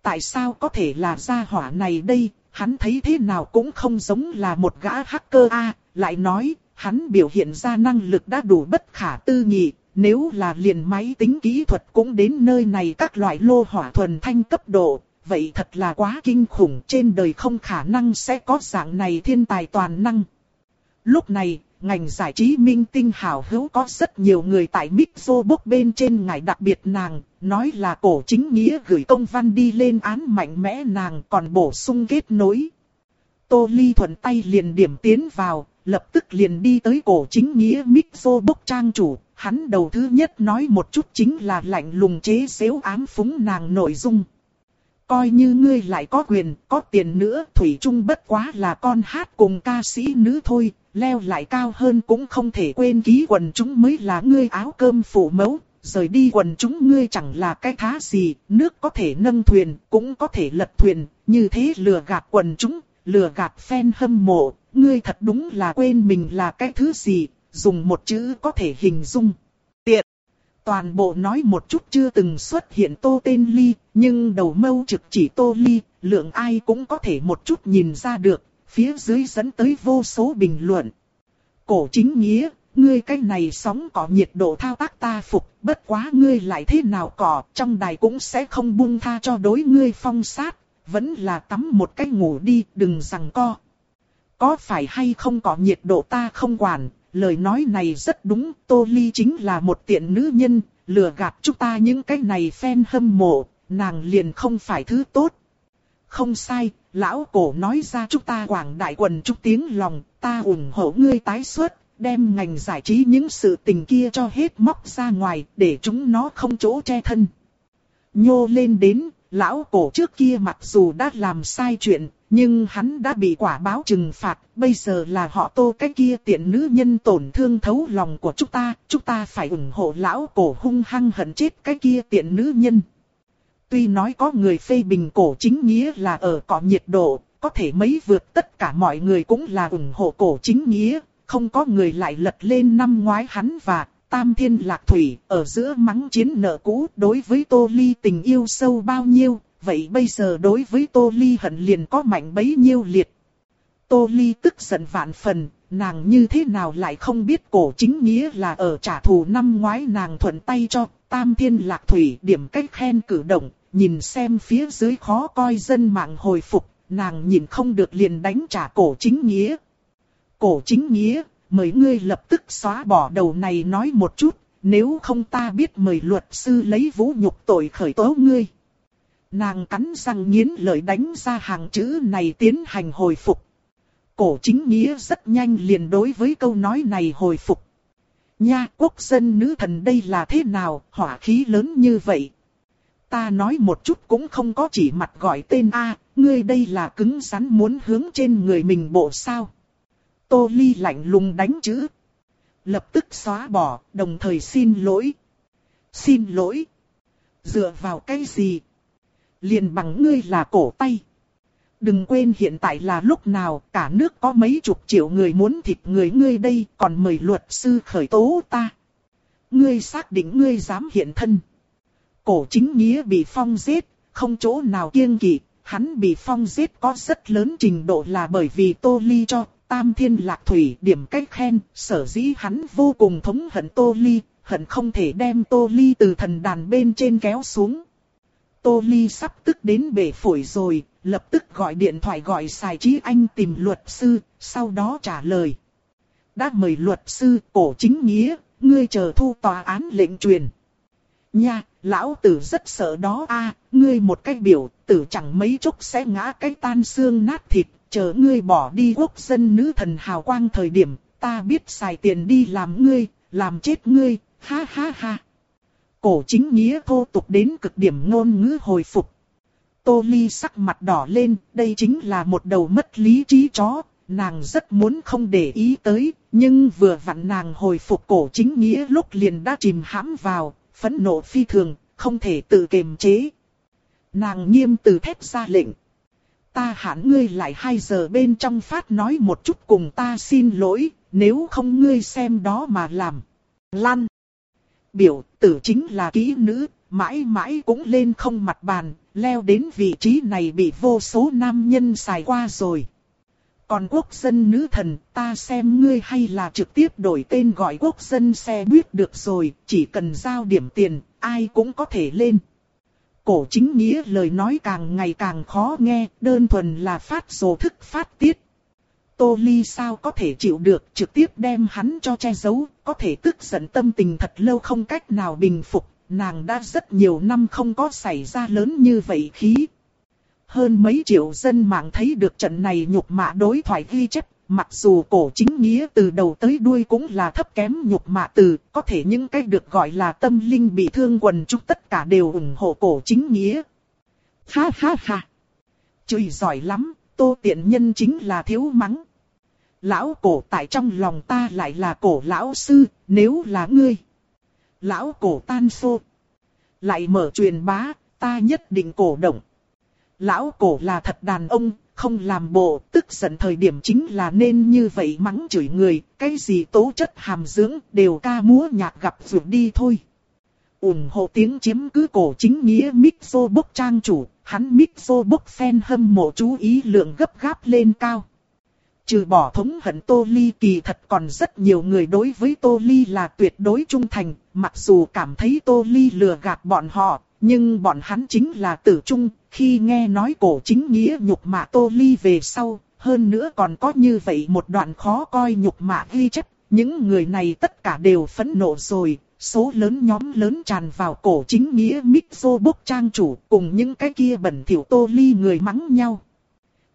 Tại sao có thể là gia hỏa này đây, hắn thấy thế nào cũng không giống là một gã hacker a. Lại nói, hắn biểu hiện ra năng lực đã đủ bất khả tư nghị, nếu là liền máy tính kỹ thuật cũng đến nơi này các loại lô hỏa thuần thanh cấp độ, vậy thật là quá kinh khủng. Trên đời không khả năng sẽ có dạng này thiên tài toàn năng. Lúc này, ngành giải trí minh tinh hào hữu có rất nhiều người tại Mixobook bên trên ngài đặc biệt nàng, nói là cổ chính nghĩa gửi công văn đi lên án mạnh mẽ nàng còn bổ sung kết nối. Tô Ly thuận tay liền điểm tiến vào, lập tức liền đi tới cổ chính nghĩa Mixobook trang chủ, hắn đầu thứ nhất nói một chút chính là lạnh lùng chế xếu ám phúng nàng nội dung. Coi như ngươi lại có quyền, có tiền nữa, Thủy Trung bất quá là con hát cùng ca sĩ nữ thôi, leo lại cao hơn cũng không thể quên ký quần chúng mới là ngươi áo cơm phủ mẫu, rời đi quần chúng ngươi chẳng là cái thá gì, nước có thể nâng thuyền, cũng có thể lật thuyền, như thế lừa gạt quần chúng, lừa gạt fan hâm mộ, ngươi thật đúng là quên mình là cái thứ gì, dùng một chữ có thể hình dung. Tiện! Toàn bộ nói một chút chưa từng xuất hiện tô tên ly, nhưng đầu mâu trực chỉ tô ly, lượng ai cũng có thể một chút nhìn ra được, phía dưới dẫn tới vô số bình luận. Cổ chính nghĩa, ngươi cái này sóng có nhiệt độ thao tác ta phục, bất quá ngươi lại thế nào cỏ, trong đài cũng sẽ không buông tha cho đối ngươi phong sát, vẫn là tắm một cái ngủ đi, đừng rằng co. Có phải hay không có nhiệt độ ta không quản, lời nói này rất đúng, Tô Ly chính là một tiện nữ nhân, lừa gạt chúng ta những cái này fan hâm mộ, nàng liền không phải thứ tốt. Không sai, lão cổ nói ra chúng ta quảng đại quần chúc tiếng lòng, ta ủng hộ ngươi tái xuất, đem ngành giải trí những sự tình kia cho hết móc ra ngoài, để chúng nó không chỗ che thân. Nhô lên đến, lão cổ trước kia mặc dù đã làm sai chuyện, nhưng hắn đã bị quả báo trừng phạt, bây giờ là họ tô cái kia tiện nữ nhân tổn thương thấu lòng của chúng ta, chúng ta phải ủng hộ lão cổ hung hăng hận chết cái kia tiện nữ nhân. Tuy nói có người phê bình cổ chính nghĩa là ở cọ nhiệt độ, có thể mấy vượt tất cả mọi người cũng là ủng hộ cổ chính nghĩa, không có người lại lật lên năm ngoái hắn và Tam Thiên Lạc Thủy ở giữa mắng chiến nợ cũ đối với Tô Ly tình yêu sâu bao nhiêu, vậy bây giờ đối với Tô Ly hận liền có mạnh bấy nhiêu liệt. Tô Ly tức giận vạn phần, nàng như thế nào lại không biết cổ chính nghĩa là ở trả thù năm ngoái nàng thuận tay cho Tam Thiên Lạc Thủy điểm cách khen cử động, nhìn xem phía dưới khó coi dân mạng hồi phục, nàng nhìn không được liền đánh trả cổ chính nghĩa. Cổ chính nghĩa, mời ngươi lập tức xóa bỏ đầu này nói một chút, nếu không ta biết mời luật sư lấy vũ nhục tội khởi tố ngươi. Nàng cắn răng nghiến lợi đánh ra hàng chữ này tiến hành hồi phục. Cổ chính nghĩa rất nhanh liền đối với câu nói này hồi phục. Nha quốc dân nữ thần đây là thế nào, hỏa khí lớn như vậy. Ta nói một chút cũng không có chỉ mặt gọi tên A, ngươi đây là cứng rắn muốn hướng trên người mình bộ sao. Tô Ly lạnh lùng đánh chữ. Lập tức xóa bỏ, đồng thời xin lỗi. Xin lỗi. Dựa vào cái gì? Liền bằng ngươi là cổ tay. Đừng quên hiện tại là lúc nào cả nước có mấy chục triệu người muốn thịt người ngươi đây còn mời luật sư khởi tố ta. Ngươi xác định ngươi dám hiện thân. Cổ chính nghĩa bị phong giết, không chỗ nào kiêng kỵ, hắn bị phong giết có rất lớn trình độ là bởi vì Tô Ly cho Tam Thiên Lạc Thủy điểm cách khen, sở dĩ hắn vô cùng thống hận Tô Ly, hận không thể đem Tô Ly từ thần đàn bên trên kéo xuống. Tô Ly sắp tức đến bể phổi rồi, lập tức gọi điện thoại gọi xài trí anh tìm luật sư, sau đó trả lời. Đã mời luật sư, cổ chính nghĩa, ngươi chờ thu tòa án lệnh truyền. Nha, lão tử rất sợ đó a, ngươi một cái biểu, tử chẳng mấy chốc sẽ ngã cái tan xương nát thịt, chờ ngươi bỏ đi quốc dân nữ thần hào quang thời điểm, ta biết xài tiền đi làm ngươi, làm chết ngươi, ha ha ha. Cổ chính nghĩa thô tục đến cực điểm ngôn ngữ hồi phục. Tô Ly sắc mặt đỏ lên, đây chính là một đầu mất lý trí chó, nàng rất muốn không để ý tới, nhưng vừa vặn nàng hồi phục cổ chính nghĩa lúc liền đã chìm hãm vào, phẫn nộ phi thường, không thể tự kiềm chế. Nàng nghiêm từ thép ra lệnh. Ta hẳn ngươi lại hai giờ bên trong phát nói một chút cùng ta xin lỗi, nếu không ngươi xem đó mà làm. Lan. Biểu tử chính là kỹ nữ, mãi mãi cũng lên không mặt bàn, leo đến vị trí này bị vô số nam nhân xài qua rồi. Còn quốc dân nữ thần, ta xem ngươi hay là trực tiếp đổi tên gọi quốc dân xe buýt được rồi, chỉ cần giao điểm tiền, ai cũng có thể lên. Cổ chính nghĩa lời nói càng ngày càng khó nghe, đơn thuần là phát dồ thức phát tiết. Tô Ly sao có thể chịu được trực tiếp đem hắn cho che giấu, có thể tức giận tâm tình thật lâu không cách nào bình phục, nàng đã rất nhiều năm không có xảy ra lớn như vậy khí. Hơn mấy triệu dân mạng thấy được trận này nhục mạ đối thoại ghi chép, mặc dù cổ chính nghĩa từ đầu tới đuôi cũng là thấp kém nhục mạ từ, có thể những cái được gọi là tâm linh bị thương quần chúng tất cả đều ủng hộ cổ chính nghĩa. Ha ha ha! Chửi giỏi lắm, tô tiện nhân chính là thiếu mắng. Lão cổ tại trong lòng ta lại là cổ lão sư, nếu là ngươi. Lão cổ tan xô. Lại mở truyền bá, ta nhất định cổ động. Lão cổ là thật đàn ông, không làm bộ, tức giận thời điểm chính là nên như vậy mắng chửi người, cái gì tố chất hàm dưỡng đều ca múa nhạc gặp vượt đi thôi. ủng hộ tiếng chiếm cứ cổ chính nghĩa Mixo Bốc trang chủ, hắn Mixo Book fan hâm mộ chú ý lượng gấp gáp lên cao. Trừ bỏ thống hận Tô Ly kỳ thật còn rất nhiều người đối với Tô Ly là tuyệt đối trung thành, mặc dù cảm thấy Tô Ly lừa gạt bọn họ, nhưng bọn hắn chính là tử trung, khi nghe nói cổ chính nghĩa nhục mạ Tô Ly về sau, hơn nữa còn có như vậy một đoạn khó coi nhục mạ ghi chép, những người này tất cả đều phẫn nộ rồi, số lớn nhóm lớn tràn vào cổ chính nghĩa Mixo Bốc trang chủ cùng những cái kia bẩn thỉu Tô Ly người mắng nhau.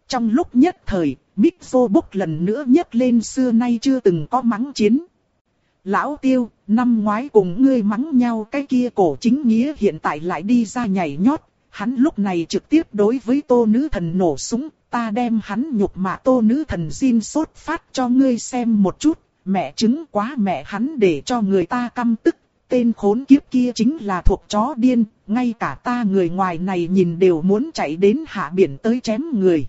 Trong lúc nhất thời, Mixo Bốc lần nữa nhấc lên xưa nay chưa từng có mắng chiến. Lão tiêu, năm ngoái cùng ngươi mắng nhau cái kia cổ chính nghĩa hiện tại lại đi ra nhảy nhót. Hắn lúc này trực tiếp đối với tô nữ thần nổ súng, ta đem hắn nhục mạ tô nữ thần xin sốt phát cho ngươi xem một chút. Mẹ chứng quá mẹ hắn để cho người ta căm tức, tên khốn kiếp kia chính là thuộc chó điên, ngay cả ta người ngoài này nhìn đều muốn chạy đến hạ biển tới chém người.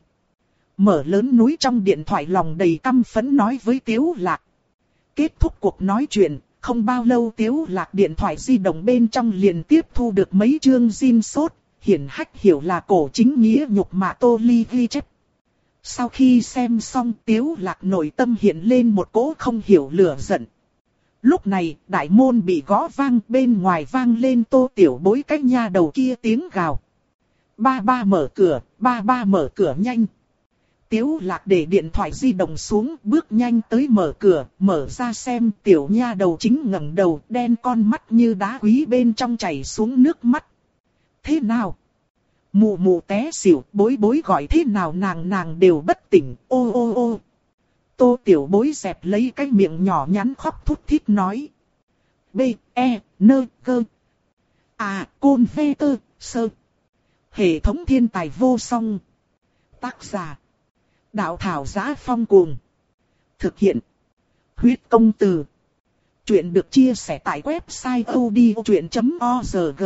Mở lớn núi trong điện thoại lòng đầy căm phẫn nói với Tiếu Lạc. Kết thúc cuộc nói chuyện, không bao lâu Tiếu Lạc điện thoại di động bên trong liền tiếp thu được mấy chương zin sốt, hiển hách hiểu là cổ chính nghĩa nhục mạ Tô Ly ghi chép. Sau khi xem xong Tiếu Lạc nội tâm hiện lên một cỗ không hiểu lửa giận. Lúc này, đại môn bị gõ vang bên ngoài vang lên tô tiểu bối cách nha đầu kia tiếng gào. Ba ba mở cửa, ba ba mở cửa nhanh. Tiếu lạc để điện thoại di động xuống bước nhanh tới mở cửa, mở ra xem tiểu nha đầu chính ngẩng đầu đen con mắt như đá quý bên trong chảy xuống nước mắt. Thế nào? Mụ mụ té xỉu, bối bối gọi thế nào nàng nàng đều bất tỉnh, ô ô ô. Tô tiểu bối dẹp lấy cái miệng nhỏ nhắn khóc thút thít nói. B, E, N, Cơ. À, côn vê tơ, sơ. Hệ thống thiên tài vô song. Tác giả. Đạo thảo giá phong cuồng. Thực hiện. Huyết công từ. Chuyện được chia sẻ tại website odchuyện.org.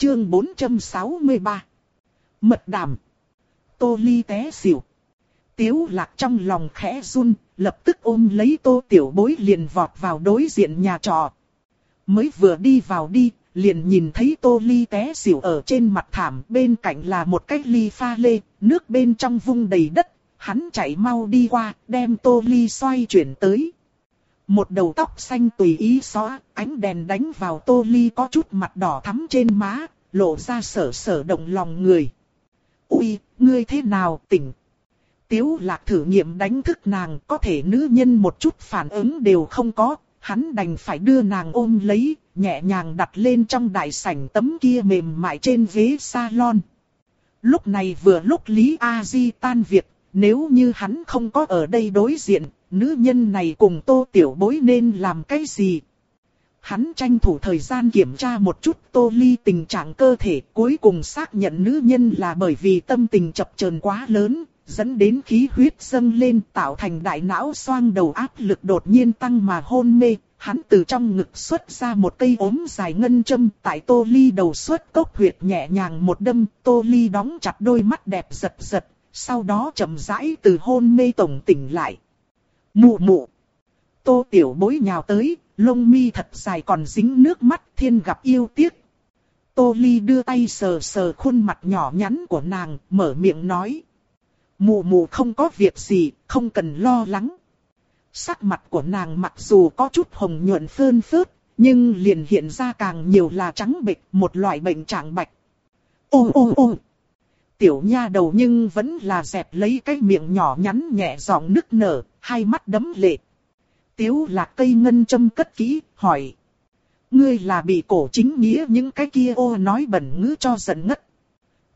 Chương 463. Mật đàm. Tô ly té xỉu. Tiếu lạc trong lòng khẽ run, lập tức ôm lấy tô tiểu bối liền vọt vào đối diện nhà trọ. Mới vừa đi vào đi, liền nhìn thấy tô ly té xỉu ở trên mặt thảm, bên cạnh là một cái ly pha lê, nước bên trong vung đầy đất, hắn chạy mau đi qua, đem tô ly xoay chuyển tới. Một đầu tóc xanh tùy ý xóa, ánh đèn đánh vào tô ly có chút mặt đỏ thắm trên má, lộ ra sở sở động lòng người. Ui, ngươi thế nào tỉnh? Tiếu lạc thử nghiệm đánh thức nàng, có thể nữ nhân một chút phản ứng đều không có, hắn đành phải đưa nàng ôm lấy, nhẹ nhàng đặt lên trong đại sảnh tấm kia mềm mại trên ghế salon. Lúc này vừa lúc Lý A Di tan việc, nếu như hắn không có ở đây đối diện, nữ nhân này cùng tô tiểu bối nên làm cái gì? Hắn tranh thủ thời gian kiểm tra một chút tô ly tình trạng cơ thể cuối cùng xác nhận nữ nhân là bởi vì tâm tình chập chờn quá lớn, dẫn đến khí huyết dâng lên tạo thành đại não xoang đầu áp lực đột nhiên tăng mà hôn mê. Hắn từ trong ngực xuất ra một cây ốm dài ngân châm tại tô ly đầu xuất cốc huyệt nhẹ nhàng một đâm. Tô ly đóng chặt đôi mắt đẹp giật giật, sau đó chậm rãi từ hôn mê tổng tỉnh lại. Mụ mụ. Tô tiểu bối nhào tới, lông mi thật dài còn dính nước mắt thiên gặp yêu tiếc. Tô ly đưa tay sờ sờ khuôn mặt nhỏ nhắn của nàng, mở miệng nói. Mụ mụ không có việc gì, không cần lo lắng. Sắc mặt của nàng mặc dù có chút hồng nhuận phơn phớt, nhưng liền hiện ra càng nhiều là trắng bệch, một loại bệnh trạng bạch. Ô ô ô! Tiểu nha đầu nhưng vẫn là dẹp lấy cái miệng nhỏ nhắn nhẹ giọng nức nở, hai mắt đấm lệ. Tiếu là cây ngân châm cất kỹ, hỏi. Ngươi là bị cổ chính nghĩa những cái kia ô nói bẩn ngữ cho giận ngất.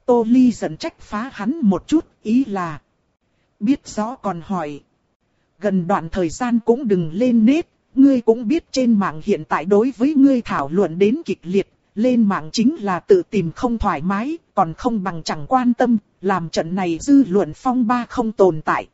Tô Ly giận trách phá hắn một chút, ý là. Biết rõ còn hỏi. Gần đoạn thời gian cũng đừng lên nết, ngươi cũng biết trên mạng hiện tại đối với ngươi thảo luận đến kịch liệt, lên mạng chính là tự tìm không thoải mái, còn không bằng chẳng quan tâm, làm trận này dư luận phong ba không tồn tại.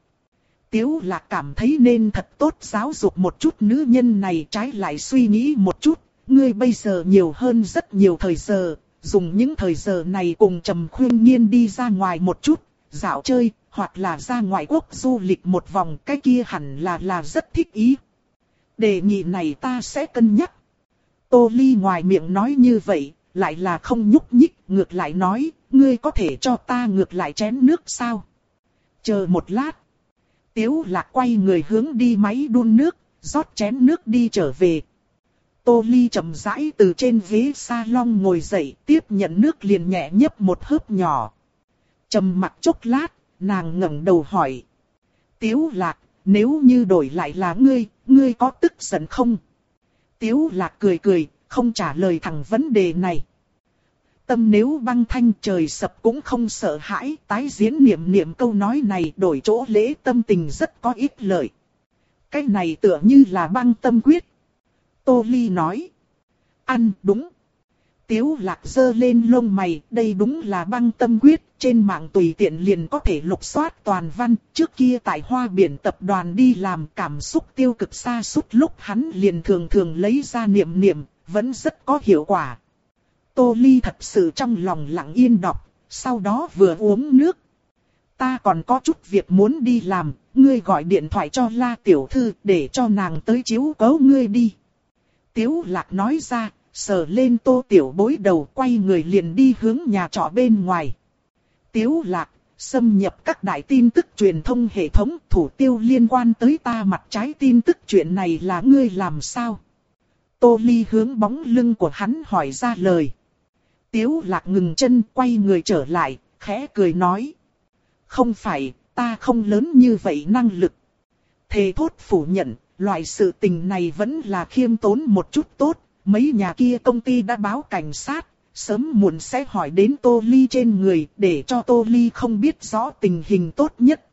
Tiếu lạc cảm thấy nên thật tốt giáo dục một chút nữ nhân này trái lại suy nghĩ một chút, ngươi bây giờ nhiều hơn rất nhiều thời giờ, dùng những thời giờ này cùng trầm khuyên nhiên đi ra ngoài một chút, dạo chơi, hoặc là ra ngoại quốc du lịch một vòng, cái kia hẳn là là rất thích ý. Đề nghị này ta sẽ cân nhắc. Tô Ly ngoài miệng nói như vậy, lại là không nhúc nhích, ngược lại nói, ngươi có thể cho ta ngược lại chén nước sao? Chờ một lát. Tiếu lạc quay người hướng đi máy đun nước, rót chén nước đi trở về. Tô Ly chậm rãi từ trên ghế salon ngồi dậy, tiếp nhận nước liền nhẹ nhấp một hớp nhỏ. Trầm mặt chốc lát, nàng ngẩng đầu hỏi. Tiếu lạc, nếu như đổi lại là ngươi, ngươi có tức giận không? Tiếu lạc cười cười, không trả lời thẳng vấn đề này. Tâm nếu băng thanh trời sập cũng không sợ hãi, tái diễn niệm niệm câu nói này đổi chỗ lễ tâm tình rất có ít lợi. Cái này tựa như là băng tâm quyết. Tô Ly nói. Ăn đúng. Tiếu lạc dơ lên lông mày, đây đúng là băng tâm quyết, trên mạng tùy tiện liền có thể lục soát toàn văn, trước kia tại hoa biển tập đoàn đi làm cảm xúc tiêu cực xa suốt lúc hắn liền thường thường lấy ra niệm niệm, vẫn rất có hiệu quả. Tô Ly thật sự trong lòng lặng yên đọc, sau đó vừa uống nước. Ta còn có chút việc muốn đi làm, ngươi gọi điện thoại cho La Tiểu Thư để cho nàng tới chiếu cấu ngươi đi. Tiếu Lạc nói ra, sờ lên tô tiểu bối đầu quay người liền đi hướng nhà trọ bên ngoài. Tiếu Lạc, xâm nhập các đại tin tức truyền thông hệ thống thủ tiêu liên quan tới ta mặt trái tin tức chuyện này là ngươi làm sao? Tô Ly hướng bóng lưng của hắn hỏi ra lời. Tiếu lạc ngừng chân quay người trở lại, khẽ cười nói. Không phải, ta không lớn như vậy năng lực. Thề thốt phủ nhận, loại sự tình này vẫn là khiêm tốn một chút tốt. Mấy nhà kia công ty đã báo cảnh sát, sớm muộn sẽ hỏi đến Tô Ly trên người để cho Tô Ly không biết rõ tình hình tốt nhất.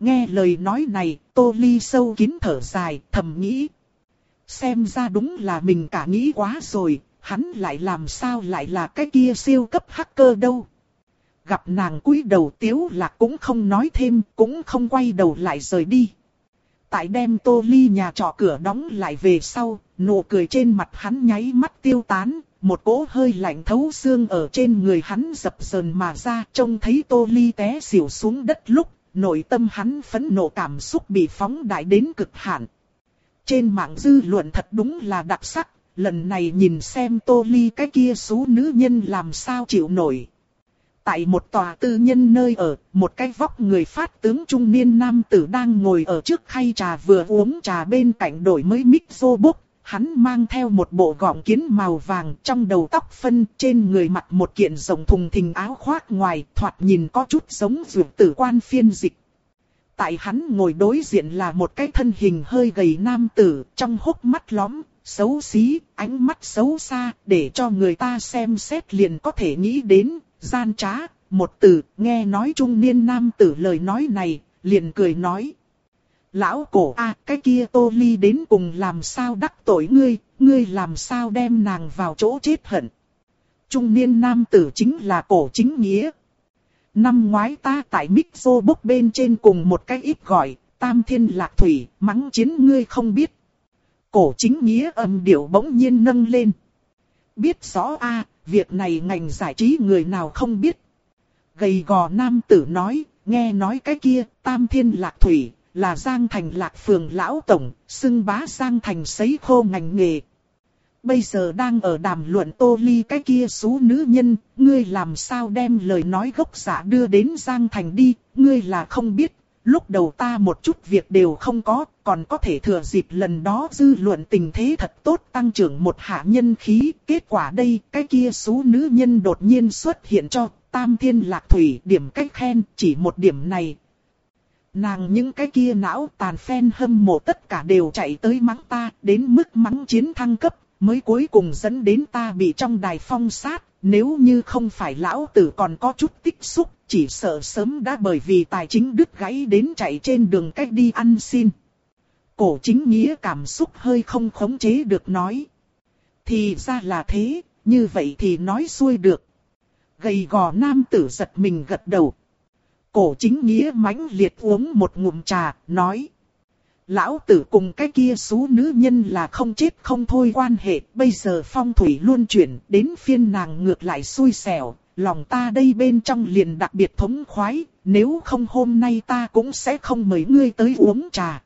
Nghe lời nói này, Tô Ly sâu kín thở dài, thầm nghĩ. Xem ra đúng là mình cả nghĩ quá rồi, hắn lại làm sao lại là cái kia siêu cấp hacker đâu. Gặp nàng cúi đầu tiếu là cũng không nói thêm, cũng không quay đầu lại rời đi. Tại đem tô ly nhà trọ cửa đóng lại về sau, nụ cười trên mặt hắn nháy mắt tiêu tán, một cỗ hơi lạnh thấu xương ở trên người hắn dập dờn mà ra, trông thấy tô ly té xỉu xuống đất lúc, nội tâm hắn phẫn nộ cảm xúc bị phóng đại đến cực hạn. Trên mạng dư luận thật đúng là đặc sắc, lần này nhìn xem tô ly cái kia số nữ nhân làm sao chịu nổi. Tại một tòa tư nhân nơi ở, một cái vóc người phát tướng trung niên nam tử đang ngồi ở trước khay trà vừa uống trà bên cạnh đổi mới mic bốc. Hắn mang theo một bộ gọng kiến màu vàng trong đầu tóc phân trên người mặc một kiện rồng thùng thình áo khoác ngoài thoạt nhìn có chút giống vượt tử quan phiên dịch. Tại hắn ngồi đối diện là một cái thân hình hơi gầy nam tử trong hốc mắt lõm, xấu xí, ánh mắt xấu xa, để cho người ta xem xét liền có thể nghĩ đến, gian trá, một từ, nghe nói trung niên nam tử lời nói này, liền cười nói. Lão cổ a cái kia tô ly đến cùng làm sao đắc tội ngươi, ngươi làm sao đem nàng vào chỗ chết hận. Trung niên nam tử chính là cổ chính nghĩa. năm ngoái ta tại Mixo bốc bên trên cùng một cái ít gọi, tam thiên lạc thủy, mắng chiến ngươi không biết. Cổ chính nghĩa âm điệu bỗng nhiên nâng lên. Biết rõ a việc này ngành giải trí người nào không biết. Gầy gò nam tử nói, nghe nói cái kia, tam thiên lạc thủy, là Giang Thành lạc phường lão tổng, xưng bá Giang Thành sấy khô ngành nghề. Bây giờ đang ở đàm luận tô ly cái kia số nữ nhân, ngươi làm sao đem lời nói gốc giả đưa đến Giang Thành đi, ngươi là không biết, lúc đầu ta một chút việc đều không có, còn có thể thừa dịp lần đó dư luận tình thế thật tốt tăng trưởng một hạ nhân khí. Kết quả đây, cái kia số nữ nhân đột nhiên xuất hiện cho tam thiên lạc thủy điểm cách khen, chỉ một điểm này. Nàng những cái kia não tàn phen hâm mộ tất cả đều chạy tới mắng ta, đến mức mắng chiến thăng cấp, mới cuối cùng dẫn đến ta bị trong đài phong sát. Nếu như không phải lão tử còn có chút tích xúc, chỉ sợ sớm đã bởi vì tài chính đứt gãy đến chạy trên đường cách đi ăn xin. Cổ chính nghĩa cảm xúc hơi không khống chế được nói. Thì ra là thế, như vậy thì nói xuôi được. Gầy gò nam tử giật mình gật đầu. Cổ chính nghĩa mãnh liệt uống một ngụm trà, nói. Lão tử cùng cái kia xú nữ nhân là không chết không thôi quan hệ, bây giờ phong thủy luôn chuyển, đến phiên nàng ngược lại xui xẻo, lòng ta đây bên trong liền đặc biệt thống khoái, nếu không hôm nay ta cũng sẽ không mời ngươi tới uống trà.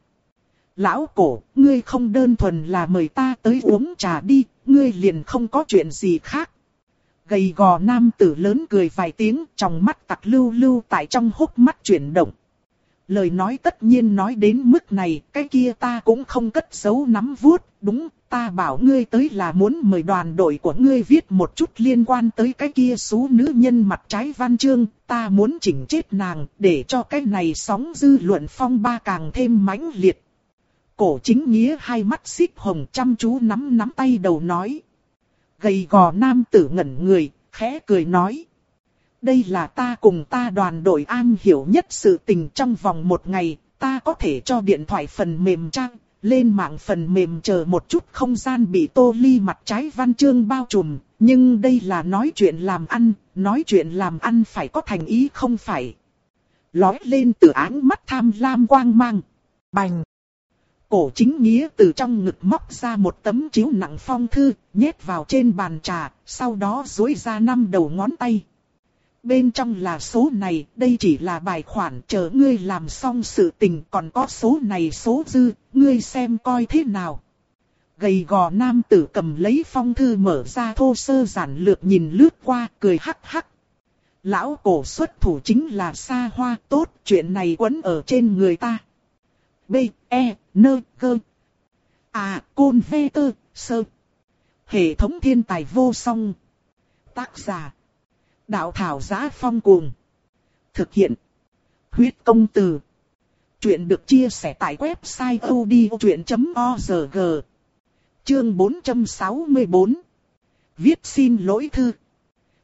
Lão cổ, ngươi không đơn thuần là mời ta tới uống trà đi, ngươi liền không có chuyện gì khác. Gầy gò nam tử lớn cười vài tiếng, trong mắt tặc lưu lưu tại trong hốc mắt chuyển động. Lời nói tất nhiên nói đến mức này, cái kia ta cũng không cất giấu nắm vuốt, đúng, ta bảo ngươi tới là muốn mời đoàn đội của ngươi viết một chút liên quan tới cái kia số nữ nhân mặt trái văn chương, ta muốn chỉnh chết nàng, để cho cái này sóng dư luận phong ba càng thêm mãnh liệt. Cổ chính nghĩa hai mắt xích hồng chăm chú nắm nắm tay đầu nói. Gầy gò nam tử ngẩn người, khẽ cười nói. Đây là ta cùng ta đoàn đội an hiểu nhất sự tình trong vòng một ngày, ta có thể cho điện thoại phần mềm trang, lên mạng phần mềm chờ một chút không gian bị tô ly mặt trái văn chương bao trùm, nhưng đây là nói chuyện làm ăn, nói chuyện làm ăn phải có thành ý không phải. Lói lên từ áng mắt tham lam quang mang. Bành! Cổ chính nghĩa từ trong ngực móc ra một tấm chiếu nặng phong thư, nhét vào trên bàn trà, sau đó dối ra năm đầu ngón tay. Bên trong là số này, đây chỉ là bài khoản chờ ngươi làm xong sự tình còn có số này số dư, ngươi xem coi thế nào. Gầy gò nam tử cầm lấy phong thư mở ra thô sơ giản lược nhìn lướt qua, cười hắc hắc. Lão cổ xuất thủ chính là xa hoa tốt, chuyện này quấn ở trên người ta. B, E, N, G. À, Côn V, Tơ, Sơ. Hệ thống thiên tài vô song. Tác giả. Đạo thảo giá phong cuồng. Thực hiện. Huyết công từ. Chuyện được chia sẻ tại website odchuyện.org. Chương 464. Viết xin lỗi thư.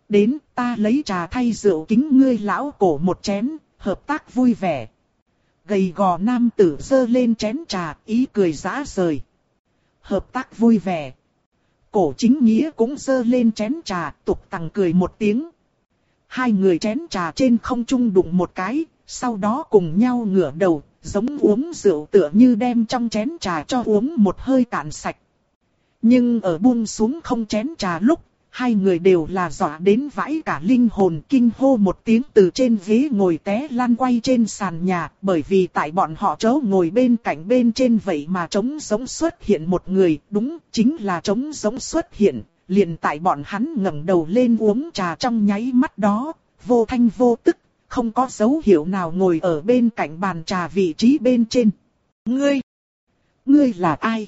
Đến ta lấy trà thay rượu kính ngươi lão cổ một chén, hợp tác vui vẻ. Gầy gò nam tử dơ lên chén trà, ý cười giã rời. Hợp tác vui vẻ. Cổ chính nghĩa cũng dơ lên chén trà, tục tằng cười một tiếng. Hai người chén trà trên không trung đụng một cái, sau đó cùng nhau ngửa đầu, giống uống rượu tựa như đem trong chén trà cho uống một hơi cạn sạch. Nhưng ở buông xuống không chén trà lúc, hai người đều là dọa đến vãi cả linh hồn kinh hô một tiếng từ trên ghế ngồi té lăn quay trên sàn nhà, bởi vì tại bọn họ chỗ ngồi bên cạnh bên trên vậy mà trống giống xuất hiện một người, đúng, chính là trống giống xuất hiện, liền tại bọn hắn ngẩng đầu lên uống trà trong nháy mắt đó, vô thanh vô tức, không có dấu hiệu nào ngồi ở bên cạnh bàn trà vị trí bên trên. Ngươi! Ngươi là ai?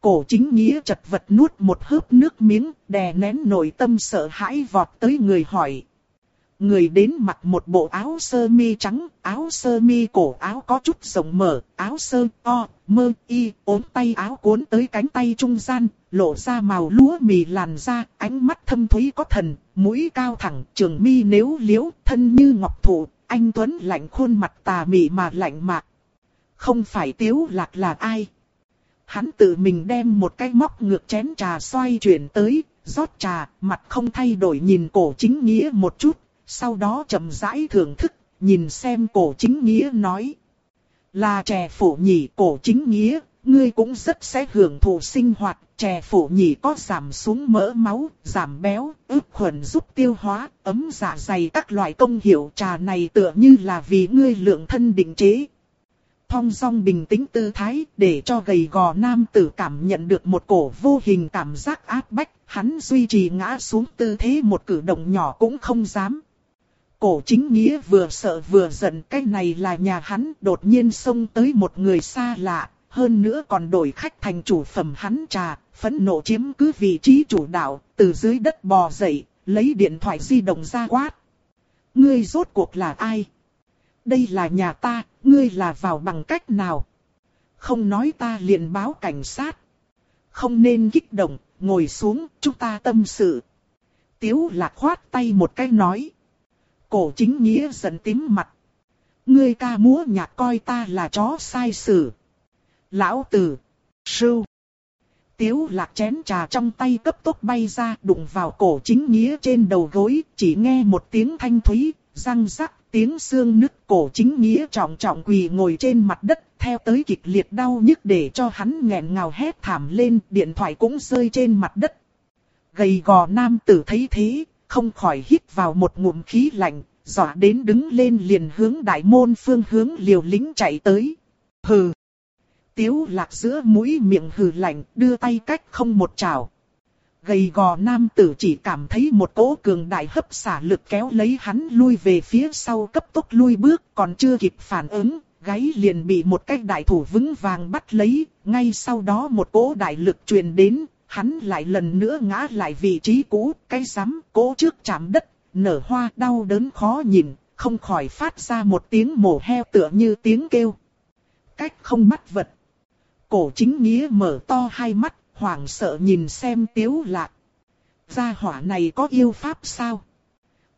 Cổ chính nghĩa chật vật nuốt một hớp nước miếng, đè nén nội tâm sợ hãi vọt tới người hỏi. Người đến mặc một bộ áo sơ mi trắng, áo sơ mi cổ áo có chút rộng mở, áo sơ to, mơ y, ốm tay áo cuốn tới cánh tay trung gian, lộ ra màu lúa mì làn da, ánh mắt thâm thúy có thần, mũi cao thẳng, trường mi nếu liếu, thân như ngọc thụ, anh Tuấn lạnh khuôn mặt tà mị mà lạnh mạc. Không phải tiếu lạc là ai? Hắn tự mình đem một cái móc ngược chén trà xoay chuyển tới, rót trà, mặt không thay đổi nhìn cổ chính nghĩa một chút, sau đó chậm rãi thưởng thức, nhìn xem cổ chính nghĩa nói. Là trẻ phổ nhỉ cổ chính nghĩa, ngươi cũng rất sẽ hưởng thụ sinh hoạt, chè phổ nhỉ có giảm xuống mỡ máu, giảm béo, ức khuẩn giúp tiêu hóa, ấm dạ dày các loại công hiệu trà này tựa như là vì ngươi lượng thân định chế. Thong dong bình tĩnh tư thái để cho gầy gò nam tử cảm nhận được một cổ vô hình cảm giác áp bách, hắn duy trì ngã xuống tư thế một cử động nhỏ cũng không dám. Cổ chính nghĩa vừa sợ vừa giận cái này là nhà hắn đột nhiên xông tới một người xa lạ, hơn nữa còn đổi khách thành chủ phẩm hắn trà, phẫn nộ chiếm cứ vị trí chủ đạo, từ dưới đất bò dậy, lấy điện thoại di động ra quát. Ngươi rốt cuộc là ai? Đây là nhà ta, ngươi là vào bằng cách nào? Không nói ta liền báo cảnh sát. Không nên kích động, ngồi xuống, chúng ta tâm sự. Tiếu lạc khoát tay một cái nói. Cổ chính nghĩa giận tím mặt. Ngươi ca múa nhạc coi ta là chó sai sử. Lão tử. Sưu. Tiếu lạc chén trà trong tay cấp tốc bay ra đụng vào cổ chính nghĩa trên đầu gối, chỉ nghe một tiếng thanh thúy, răng rắc, tiếng xương nứt cổ chính nghĩa trọng trọng quỳ ngồi trên mặt đất, theo tới kịch liệt đau nhức để cho hắn nghẹn ngào hét thảm lên, điện thoại cũng rơi trên mặt đất. Gầy gò nam tử thấy thế, không khỏi hít vào một ngụm khí lạnh, dọa đến đứng lên liền hướng đại môn phương hướng liều lính chạy tới. Hừ! Tiếu lạc giữa mũi miệng hừ lạnh, đưa tay cách không một trào. Gầy gò nam tử chỉ cảm thấy một cỗ cường đại hấp xả lực kéo lấy hắn lui về phía sau cấp tốc lui bước, còn chưa kịp phản ứng, gáy liền bị một cái đại thủ vững vàng bắt lấy, ngay sau đó một cỗ đại lực truyền đến, hắn lại lần nữa ngã lại vị trí cũ, cái rắm, cố trước chạm đất, nở hoa đau đớn khó nhìn, không khỏi phát ra một tiếng mổ heo tựa như tiếng kêu. Cách không bắt vật. Cổ chính nghĩa mở to hai mắt, hoảng sợ nhìn xem tiếu lạc. Gia hỏa này có yêu pháp sao?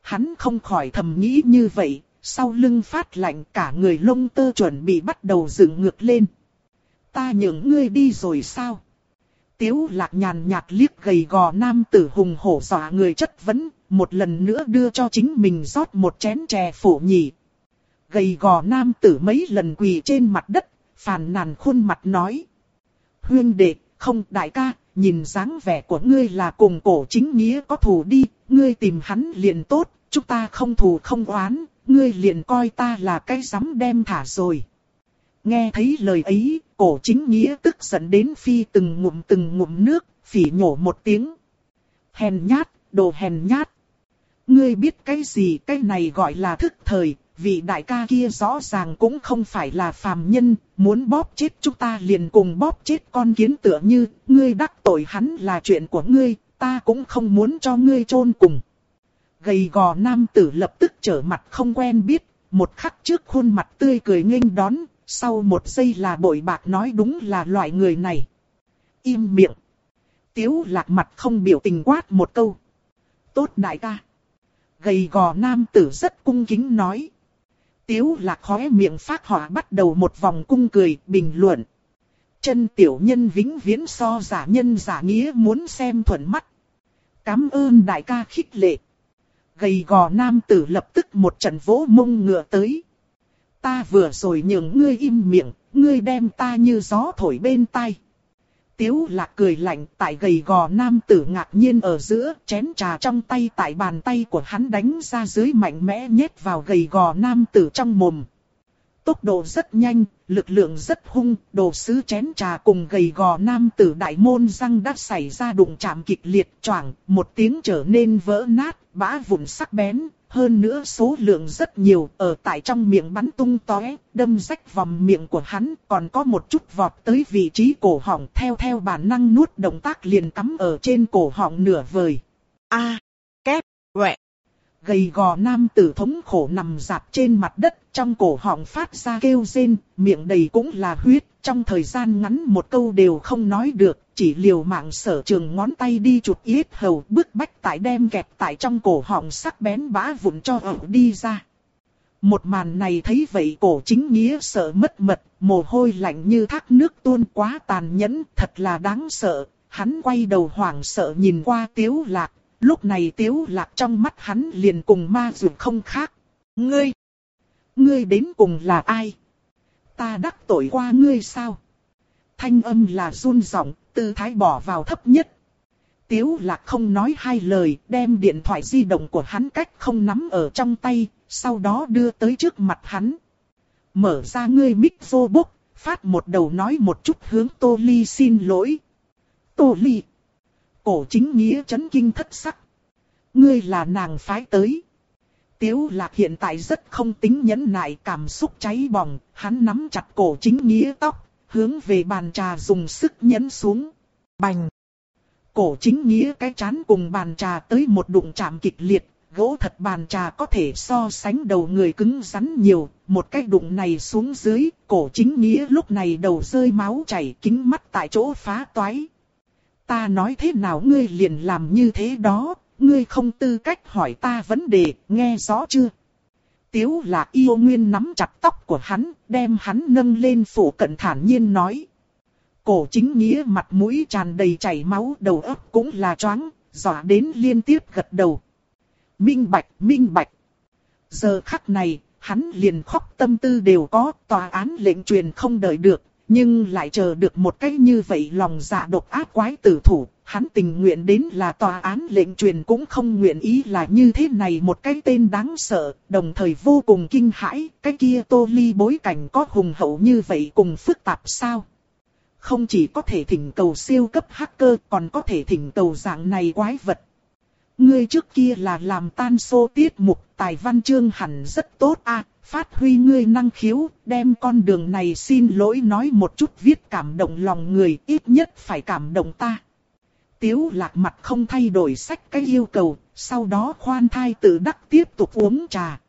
Hắn không khỏi thầm nghĩ như vậy, sau lưng phát lạnh cả người lông tơ chuẩn bị bắt đầu dựng ngược lên. Ta nhường ngươi đi rồi sao? Tiếu lạc nhàn nhạt liếc gầy gò nam tử hùng hổ dọa người chất vấn, một lần nữa đưa cho chính mình rót một chén chè phổ nhỉ. Gầy gò nam tử mấy lần quỳ trên mặt đất, phàn nàn khuôn mặt nói. Huyên đệ, không đại ca, nhìn dáng vẻ của ngươi là cùng cổ chính nghĩa có thù đi, ngươi tìm hắn liền tốt, chúng ta không thù không oán, ngươi liền coi ta là cái dám đem thả rồi. Nghe thấy lời ấy, cổ chính nghĩa tức giận đến phi từng ngụm từng ngụm nước, phỉ nhổ một tiếng. Hèn nhát, đồ hèn nhát. Ngươi biết cái gì cái này gọi là thức thời, vị đại ca kia rõ ràng cũng không phải là phàm nhân, muốn bóp chết chúng ta liền cùng bóp chết con kiến tựa như, ngươi đắc tội hắn là chuyện của ngươi, ta cũng không muốn cho ngươi chôn cùng. Gầy gò nam tử lập tức trở mặt không quen biết, một khắc trước khuôn mặt tươi cười nghênh đón, sau một giây là bội bạc nói đúng là loại người này. Im miệng. Tiếu lạc mặt không biểu tình quát một câu. Tốt đại ca. Gầy gò nam tử rất cung kính nói. Tiếu lạc khóe miệng phát hỏa bắt đầu một vòng cung cười, bình luận. Chân tiểu nhân vĩnh viễn so giả nhân giả nghĩa muốn xem thuận mắt. Cám ơn đại ca khích lệ. Gầy gò nam tử lập tức một trận vỗ mông ngựa tới. Ta vừa rồi nhường ngươi im miệng, ngươi đem ta như gió thổi bên tai. Tiếu lạc cười lạnh tại gầy gò nam tử ngạc nhiên ở giữa, chén trà trong tay tại bàn tay của hắn đánh ra dưới mạnh mẽ nhét vào gầy gò nam tử trong mồm. Tốc độ rất nhanh, lực lượng rất hung, đồ sứ chén trà cùng gầy gò nam tử đại môn răng đã xảy ra đụng chạm kịch liệt choảng, một tiếng trở nên vỡ nát, bã vụn sắc bén, hơn nữa số lượng rất nhiều, ở tại trong miệng bắn tung tóe, đâm rách vòng miệng của hắn, còn có một chút vọt tới vị trí cổ họng theo theo bản năng nuốt động tác liền cắm ở trên cổ họng nửa vời. A, kép, quẹ. Gầy gò nam tử thống khổ nằm dạp trên mặt đất, trong cổ họng phát ra kêu rên, miệng đầy cũng là huyết, trong thời gian ngắn một câu đều không nói được, chỉ liều mạng sở trường ngón tay đi chụp yết hầu bức bách tại đem kẹp tại trong cổ họng sắc bén bã vụn cho ẩu đi ra. Một màn này thấy vậy cổ chính nghĩa sợ mất mật, mồ hôi lạnh như thác nước tuôn quá tàn nhẫn, thật là đáng sợ. Hắn quay đầu hoảng sợ nhìn qua tiếu lạc, Lúc này tiếu lạc trong mắt hắn liền cùng ma dược không khác. Ngươi! Ngươi đến cùng là ai? Ta đắc tội qua ngươi sao? Thanh âm là run giọng, tư thái bỏ vào thấp nhất. Tiếu lạc không nói hai lời, đem điện thoại di động của hắn cách không nắm ở trong tay, sau đó đưa tới trước mặt hắn. Mở ra ngươi mic vô bốc, phát một đầu nói một chút hướng Tô Ly xin lỗi. Tô Ly. Cổ chính nghĩa chấn kinh thất sắc. Ngươi là nàng phái tới. Tiếu lạc hiện tại rất không tính nhẫn nại cảm xúc cháy bỏng, hắn nắm chặt cổ chính nghĩa tóc, hướng về bàn trà dùng sức nhấn xuống. Bành! Cổ chính nghĩa cái chán cùng bàn trà tới một đụng chạm kịch liệt, gỗ thật bàn trà có thể so sánh đầu người cứng rắn nhiều, một cái đụng này xuống dưới, cổ chính nghĩa lúc này đầu rơi máu chảy kính mắt tại chỗ phá toái. Ta nói thế nào ngươi liền làm như thế đó, ngươi không tư cách hỏi ta vấn đề, nghe rõ chưa? Tiếu lạc yêu nguyên nắm chặt tóc của hắn, đem hắn nâng lên phủ cận thản nhiên nói. Cổ chính nghĩa mặt mũi tràn đầy chảy máu đầu óc cũng là choáng, dọa đến liên tiếp gật đầu. Minh bạch, minh bạch. Giờ khắc này, hắn liền khóc tâm tư đều có, tòa án lệnh truyền không đợi được, nhưng lại chờ được một cách như vậy lòng dạ độc ác quái tử thủ, hắn tình nguyện đến là tòa án lệnh truyền cũng không nguyện ý là như thế này một cái tên đáng sợ, đồng thời vô cùng kinh hãi, cái kia tô ly bối cảnh có hùng hậu như vậy cùng phức tạp sao. Không chỉ có thể thỉnh cầu siêu cấp hacker còn có thể thỉnh cầu dạng này quái vật. Ngươi trước kia là làm tan xô tiết mục tài văn chương hẳn rất tốt a phát huy ngươi năng khiếu, đem con đường này xin lỗi nói một chút viết cảm động lòng người, ít nhất phải cảm động ta. Tiếu lạc mặt không thay đổi sách cái yêu cầu, sau đó khoan thai tự đắc tiếp tục uống trà.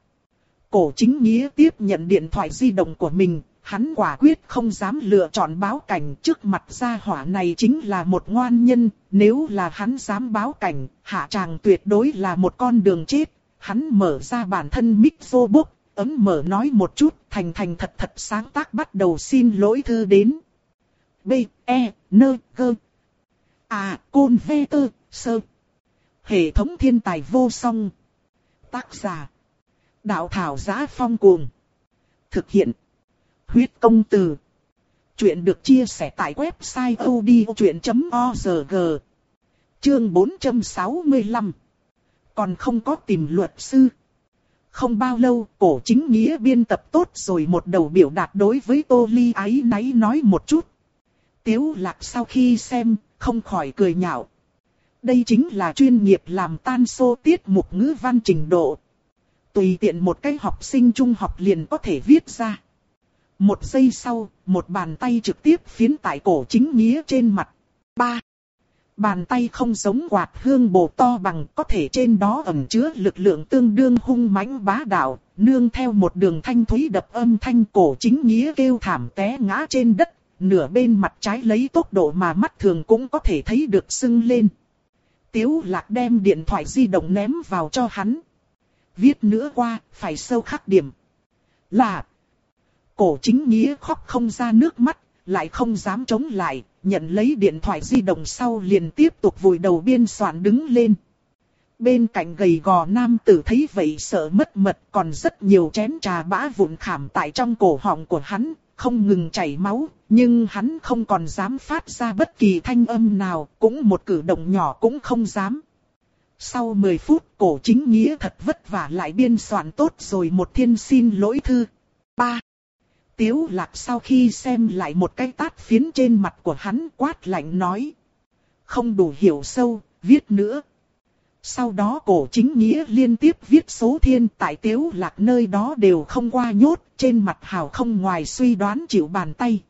Cổ chính nghĩa tiếp nhận điện thoại di động của mình, hắn quả quyết không dám lựa chọn báo cảnh trước mặt gia hỏa này chính là một ngoan nhân, nếu là hắn dám báo cảnh, hạ tràng tuyệt đối là một con đường chết. Hắn mở ra bản thân mic vô book, ấm mở nói một chút, thành thành thật thật sáng tác bắt đầu xin lỗi thư đến. B, E, N, G. À, Côn V, T, Sơ. Hệ thống thiên tài vô song. Tác giả. Đạo thảo giá phong cuồng. Thực hiện. Huyết công từ. Chuyện được chia sẻ tại website odchuyện.org. Chương 465. Còn không có tìm luật sư. Không bao lâu, cổ chính nghĩa biên tập tốt rồi một đầu biểu đạt đối với Tô Ly ái náy nói một chút. Tiếu lạc sau khi xem, không khỏi cười nhạo. Đây chính là chuyên nghiệp làm tan xô tiết mục ngữ văn trình độ. Tùy tiện một cái học sinh trung học liền có thể viết ra. Một giây sau, một bàn tay trực tiếp phiến tại cổ chính nghĩa trên mặt. Ba. Bàn tay không giống quạt hương bổ to bằng có thể trên đó ẩn chứa lực lượng tương đương hung mãnh bá đạo, nương theo một đường thanh thúy đập âm thanh cổ chính nghĩa kêu thảm té ngã trên đất, nửa bên mặt trái lấy tốc độ mà mắt thường cũng có thể thấy được sưng lên. Tiếu lạc đem điện thoại di động ném vào cho hắn. Viết nữa qua, phải sâu khắc điểm. Là, cổ chính nghĩa khóc không ra nước mắt, lại không dám chống lại, nhận lấy điện thoại di động sau liền tiếp tục vùi đầu biên soạn đứng lên. Bên cạnh gầy gò nam tử thấy vậy sợ mất mật còn rất nhiều chén trà bã vụn khảm tại trong cổ họng của hắn, không ngừng chảy máu, nhưng hắn không còn dám phát ra bất kỳ thanh âm nào, cũng một cử động nhỏ cũng không dám. Sau 10 phút cổ chính nghĩa thật vất vả lại biên soạn tốt rồi một thiên xin lỗi thư. 3. Tiếu lạc sau khi xem lại một cái tát phiến trên mặt của hắn quát lạnh nói. Không đủ hiểu sâu, viết nữa. Sau đó cổ chính nghĩa liên tiếp viết số thiên tại tiếu lạc nơi đó đều không qua nhốt, trên mặt hào không ngoài suy đoán chịu bàn tay.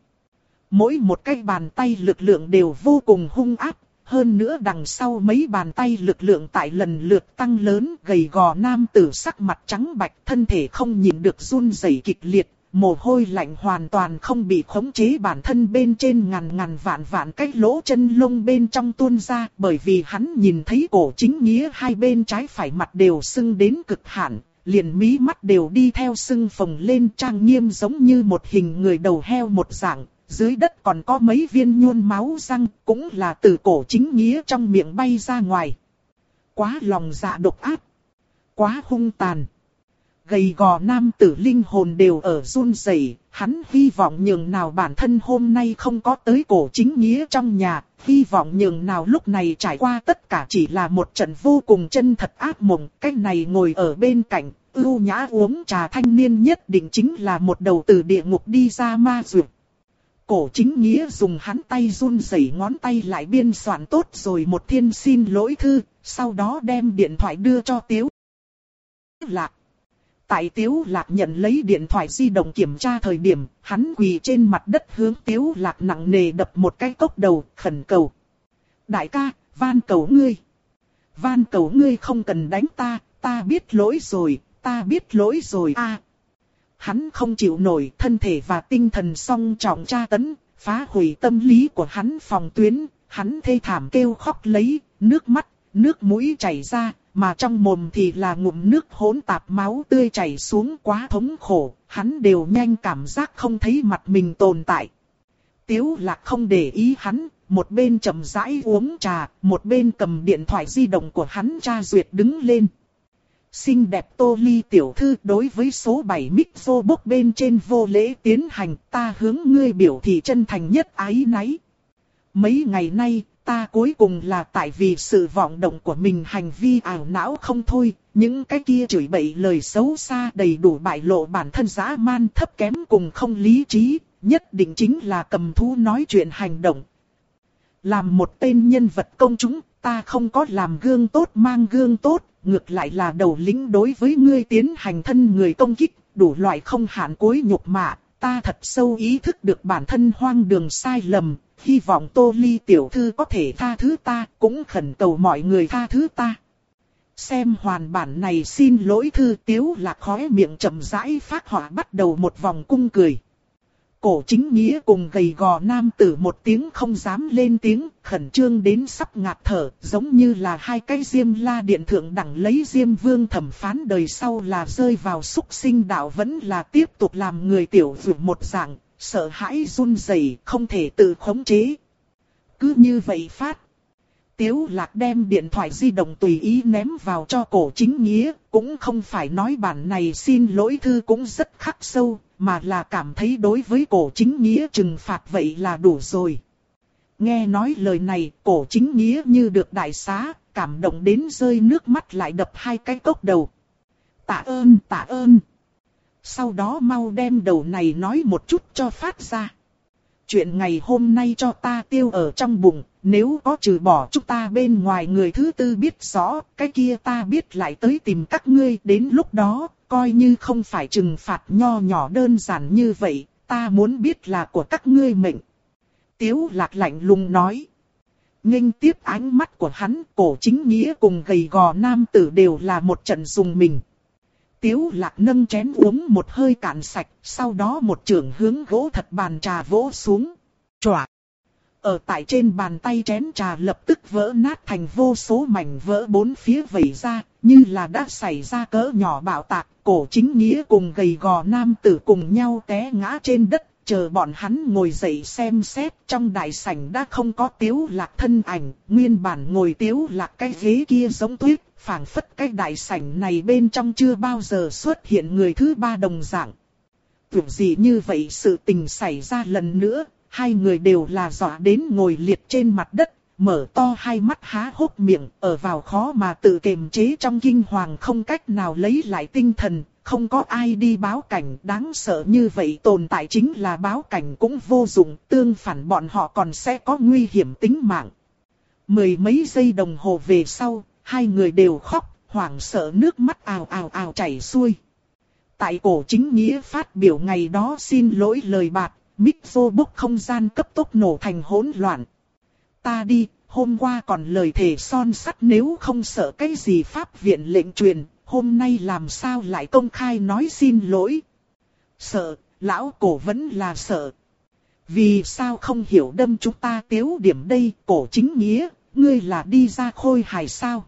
Mỗi một cái bàn tay lực lượng đều vô cùng hung áp, hơn nữa đằng sau mấy bàn tay lực lượng tại lần lượt tăng lớn gầy gò nam tử sắc mặt trắng bạch thân thể không nhìn được run rẩy kịch liệt, mồ hôi lạnh hoàn toàn không bị khống chế bản thân bên trên ngàn ngàn vạn vạn cái lỗ chân lông bên trong tuôn ra bởi vì hắn nhìn thấy cổ chính nghĩa hai bên trái phải mặt đều sưng đến cực hạn, liền mí mắt đều đi theo sưng phồng lên trang nghiêm giống như một hình người đầu heo một dạng, dưới đất còn có mấy viên nhuôn máu răng cũng là từ cổ chính nghĩa trong miệng bay ra ngoài. Quá lòng dạ độc ác. Quá hung tàn. Gầy gò nam tử linh hồn đều ở run rẩy, hắn hy vọng nhường nào bản thân hôm nay không có tới cổ chính nghĩa trong nhà, hy vọng nhường nào lúc này trải qua tất cả chỉ là một trận vô cùng chân thật ác mộng, cách này ngồi ở bên cạnh, ưu nhã uống trà thanh niên nhất định chính là một đầu từ địa ngục đi ra ma dược. Cổ chính nghĩa dùng hắn tay run rẩy ngón tay lại biên soạn tốt rồi một thiên xin lỗi thư, sau đó đem điện thoại đưa cho Tiếu. Lạc. Tại Tiếu Lạc nhận lấy điện thoại di động kiểm tra thời điểm, hắn quỳ trên mặt đất hướng Tiếu Lạc nặng nề đập một cái cốc đầu, khẩn cầu. Đại ca, van cầu ngươi. Van cầu ngươi không cần đánh ta, ta biết lỗi rồi, ta biết lỗi rồi a. Hắn không chịu nổi thân thể và tinh thần song trọng tra tấn, phá hủy tâm lý của hắn phòng tuyến, hắn thê thảm kêu khóc lấy, nước mắt, nước mũi chảy ra, mà trong mồm thì là ngụm nước hỗn tạp máu tươi chảy xuống quá thống khổ, hắn đều nhanh cảm giác không thấy mặt mình tồn tại. Tiếu lạc không để ý hắn, một bên chậm rãi uống trà, một bên cầm điện thoại di động của hắn tra duyệt đứng lên. Xinh đẹp tô ly tiểu thư đối với số 7 mic vô bốc bên trên vô lễ tiến hành ta hướng ngươi biểu thị chân thành nhất ái náy. Mấy ngày nay, ta cuối cùng là tại vì sự vọng động của mình hành vi ảo não không thôi, những cái kia chửi bậy lời xấu xa đầy đủ bại lộ bản thân dã man thấp kém cùng không lý trí, nhất định chính là cầm thú nói chuyện hành động. Làm một tên nhân vật công chúng, ta không có làm gương tốt mang gương tốt, ngược lại là đầu lĩnh đối với ngươi tiến hành thân người công kích, đủ loại không hạn cối nhục mạ, ta thật sâu ý thức được bản thân hoang đường sai lầm, hy vọng Tô Ly tiểu thư có thể tha thứ ta, cũng khẩn cầu mọi người tha thứ ta. Xem hoàn bản này xin lỗi thư tiếu lạc khóe miệng chậm rãi phát họa bắt đầu một vòng cung cười. Cổ chính nghĩa cùng gầy gò nam tử một tiếng không dám lên tiếng, khẩn trương đến sắp ngạt thở, giống như là hai cái diêm la điện thượng đẳng lấy diêm vương thẩm phán đời sau là rơi vào xúc sinh đạo vẫn là tiếp tục làm người tiểu vượt một dạng, sợ hãi run rẩy không thể tự khống chế. Cứ như vậy phát. Tiếu lạc đem điện thoại di động tùy ý ném vào cho cổ chính nghĩa, cũng không phải nói bản này xin lỗi thư cũng rất khắc sâu, mà là cảm thấy đối với cổ chính nghĩa trừng phạt vậy là đủ rồi. Nghe nói lời này, cổ chính nghĩa như được đại xá, cảm động đến rơi nước mắt lại đập hai cái cốc đầu. Tạ ơn, tạ ơn. Sau đó mau đem đầu này nói một chút cho phát ra. Chuyện ngày hôm nay cho ta tiêu ở trong bụng, nếu có trừ bỏ chúng ta bên ngoài người thứ tư biết rõ, cái kia ta biết lại tới tìm các ngươi đến lúc đó, coi như không phải trừng phạt nho nhỏ đơn giản như vậy, ta muốn biết là của các ngươi mệnh. Tiếu lạc lạnh lùng nói. Nghênh tiếp ánh mắt của hắn, cổ chính nghĩa cùng gầy gò nam tử đều là một trận dùng mình. Tiếu lạc nâng chén uống một hơi cạn sạch, sau đó một trường hướng gỗ thật bàn trà vỗ xuống. Chòa! Ở tại trên bàn tay chén trà lập tức vỡ nát thành vô số mảnh vỡ bốn phía vẩy ra, như là đã xảy ra cỡ nhỏ bạo tạc, cổ chính nghĩa cùng gầy gò nam tử cùng nhau té ngã trên đất, chờ bọn hắn ngồi dậy xem xét trong đại sảnh đã không có tiếu lạc thân ảnh, nguyên bản ngồi tiếu lạc cái ghế kia giống tuyết, phảng phất cái đại sảnh này bên trong chưa bao giờ xuất hiện người thứ ba đồng dạng. Tưởng gì như vậy sự tình xảy ra lần nữa, hai người đều là dọa đến ngồi liệt trên mặt đất, mở to hai mắt há hốc miệng, ở vào khó mà tự kiềm chế trong kinh hoàng không cách nào lấy lại tinh thần, không có ai đi báo cảnh, đáng sợ như vậy tồn tại chính là báo cảnh cũng vô dụng, tương phản bọn họ còn sẽ có nguy hiểm tính mạng. Mười mấy giây đồng hồ về sau, hai người đều khóc, hoảng sợ nước mắt ào ào ào chảy xuôi. Tại cổ chính nghĩa phát biểu ngày đó xin lỗi lời bạc, Mixo không gian cấp tốc nổ thành hỗn loạn. Ta đi, hôm qua còn lời thề son sắt nếu không sợ cái gì pháp viện lệnh truyền, hôm nay làm sao lại công khai nói xin lỗi. Sợ, lão cổ vẫn là sợ. Vì sao không hiểu đâm chúng ta tiếu điểm đây, cổ chính nghĩa, ngươi là đi ra khôi hài sao?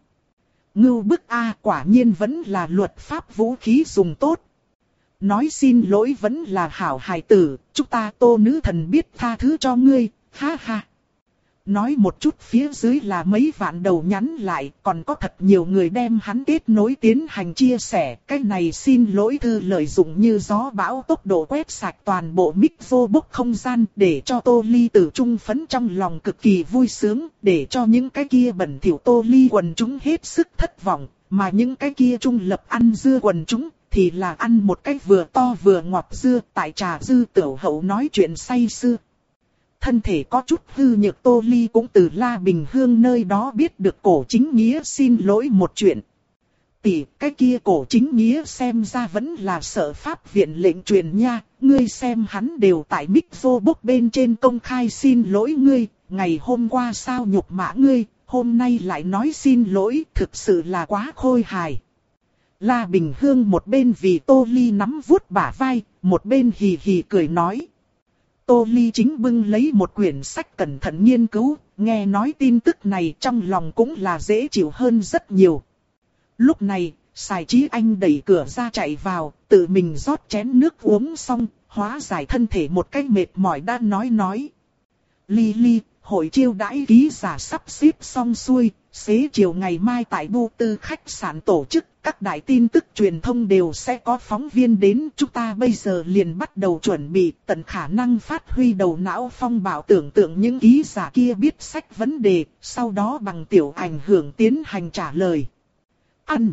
Ngưu bức A quả nhiên vẫn là luật pháp vũ khí dùng tốt. Nói xin lỗi vẫn là hảo hài tử, chúng ta tô nữ thần biết tha thứ cho ngươi, ha ha nói một chút phía dưới là mấy vạn đầu nhắn lại, còn có thật nhiều người đem hắn kết nối tiến hành chia sẻ. Cái này xin lỗi thư lợi dụng như gió bão tốc độ quét sạch toàn bộ micro không gian để cho Tô Ly tử trung phấn trong lòng cực kỳ vui sướng, để cho những cái kia bẩn thỉu Tô Ly quần chúng hết sức thất vọng, mà những cái kia trung lập ăn dưa quần chúng thì là ăn một cách vừa to vừa ngọt dưa tại trà dư tiểu hậu nói chuyện say sưa thân thể có chút hư nhược Tô Ly cũng từ La Bình Hương nơi đó biết được cổ chính nghĩa xin lỗi một chuyện. Tỷ, cái kia cổ chính nghĩa xem ra vẫn là sợ pháp viện lệnh truyền nha, ngươi xem hắn đều tại mic vô bốc bên trên công khai xin lỗi ngươi, ngày hôm qua sao nhục mã ngươi, hôm nay lại nói xin lỗi, thực sự là quá khôi hài. La Bình Hương một bên vì Tô Ly nắm vuốt bả vai, một bên hì hì cười nói. Tô Ly chính bưng lấy một quyển sách cẩn thận nghiên cứu, nghe nói tin tức này trong lòng cũng là dễ chịu hơn rất nhiều. Lúc này, Sài Trí Anh đẩy cửa ra chạy vào, tự mình rót chén nước uống xong, hóa giải thân thể một cách mệt mỏi đã nói nói. Ly Ly, hội chiêu đãi ký giả sắp xếp xong xuôi, xế chiều ngày mai tại bu tư khách sạn tổ chức các đại tin tức truyền thông đều sẽ có phóng viên đến. Chúng ta bây giờ liền bắt đầu chuẩn bị tận khả năng phát huy đầu não phong bảo tưởng tượng những ký giả kia biết sách vấn đề, sau đó bằng tiểu ảnh hưởng tiến hành trả lời. Ăn!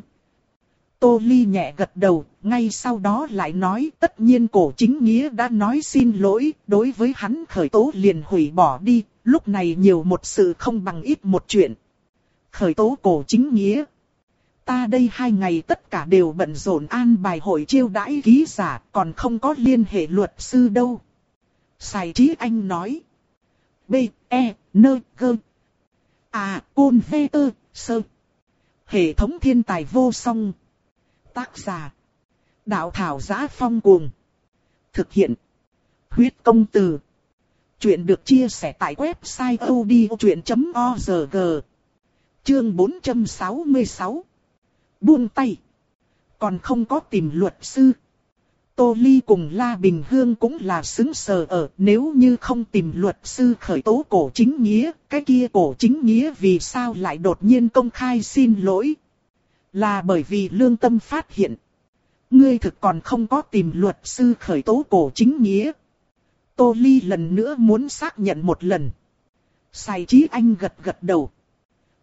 Tô Ly nhẹ gật đầu, ngay sau đó lại nói tất nhiên cổ chính nghĩa đã nói xin lỗi, đối với hắn khởi tố liền hủy bỏ đi, lúc này nhiều một sự không bằng ít một chuyện. Khởi tố cổ chính nghĩa. Ta đây hai ngày tất cả đều bận rộn an bài hội chiêu đãi ký giả, còn không có liên hệ luật sư đâu. Sài trí anh nói. B, E, N, G. À, côn V, T, sơ. Hệ thống thiên tài vô song. Tác giả. Đạo thảo giá phong cuồng. Thực hiện. Huyết công từ. Chuyện được chia sẻ tại website odchuyện.org. Chương 466 buông tay. Còn không có tìm luật sư. Tô Ly cùng La Bình Hương cũng là xứng sờ ở nếu như không tìm luật sư khởi tố cổ chính nghĩa, cái kia cổ chính nghĩa vì sao lại đột nhiên công khai xin lỗi. Là bởi vì lương tâm phát hiện. Ngươi thực còn không có tìm luật sư khởi tố cổ chính nghĩa. Tô Ly lần nữa muốn xác nhận một lần. Sai trí anh gật gật đầu.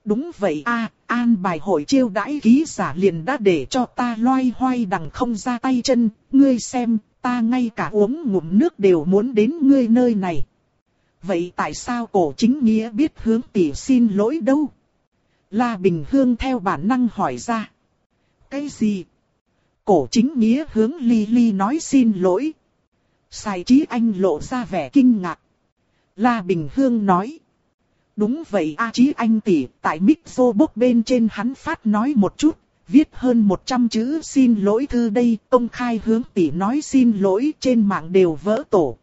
Đúng vậy a an bài hội chiêu đãi ký giả liền đã để cho ta loay hoay đằng không ra tay chân, ngươi xem, ta ngay cả uống ngụm nước đều muốn đến ngươi nơi này. Vậy tại sao cổ chính nghĩa biết hướng tỷ xin lỗi đâu? La Bình Hương theo bản năng hỏi ra. Cái gì? Cổ chính nghĩa hướng Ly Ly nói xin lỗi. Sai trí anh lộ ra vẻ kinh ngạc. La Bình Hương nói. Đúng vậy A Chí Anh tỷ, tại Mixo bên trên hắn phát nói một chút, viết hơn 100 chữ xin lỗi thư đây, công khai hướng tỷ nói xin lỗi trên mạng đều vỡ tổ.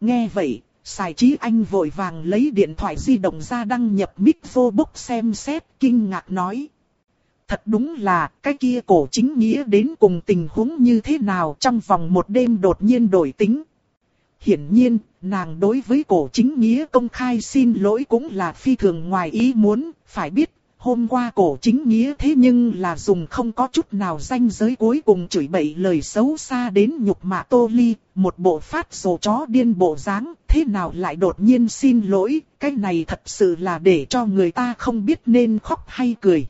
Nghe vậy, Sài trí Anh vội vàng lấy điện thoại di động ra đăng nhập Mixo xem xét, kinh ngạc nói. Thật đúng là, cái kia cổ chính nghĩa đến cùng tình huống như thế nào trong vòng một đêm đột nhiên đổi tính. Hiển nhiên, nàng đối với cổ chính nghĩa công khai xin lỗi cũng là phi thường ngoài ý muốn, phải biết, hôm qua cổ chính nghĩa thế nhưng là dùng không có chút nào danh giới cuối cùng chửi bậy lời xấu xa đến nhục mạ tô ly, một bộ phát sổ chó điên bộ dáng, thế nào lại đột nhiên xin lỗi, cái này thật sự là để cho người ta không biết nên khóc hay cười.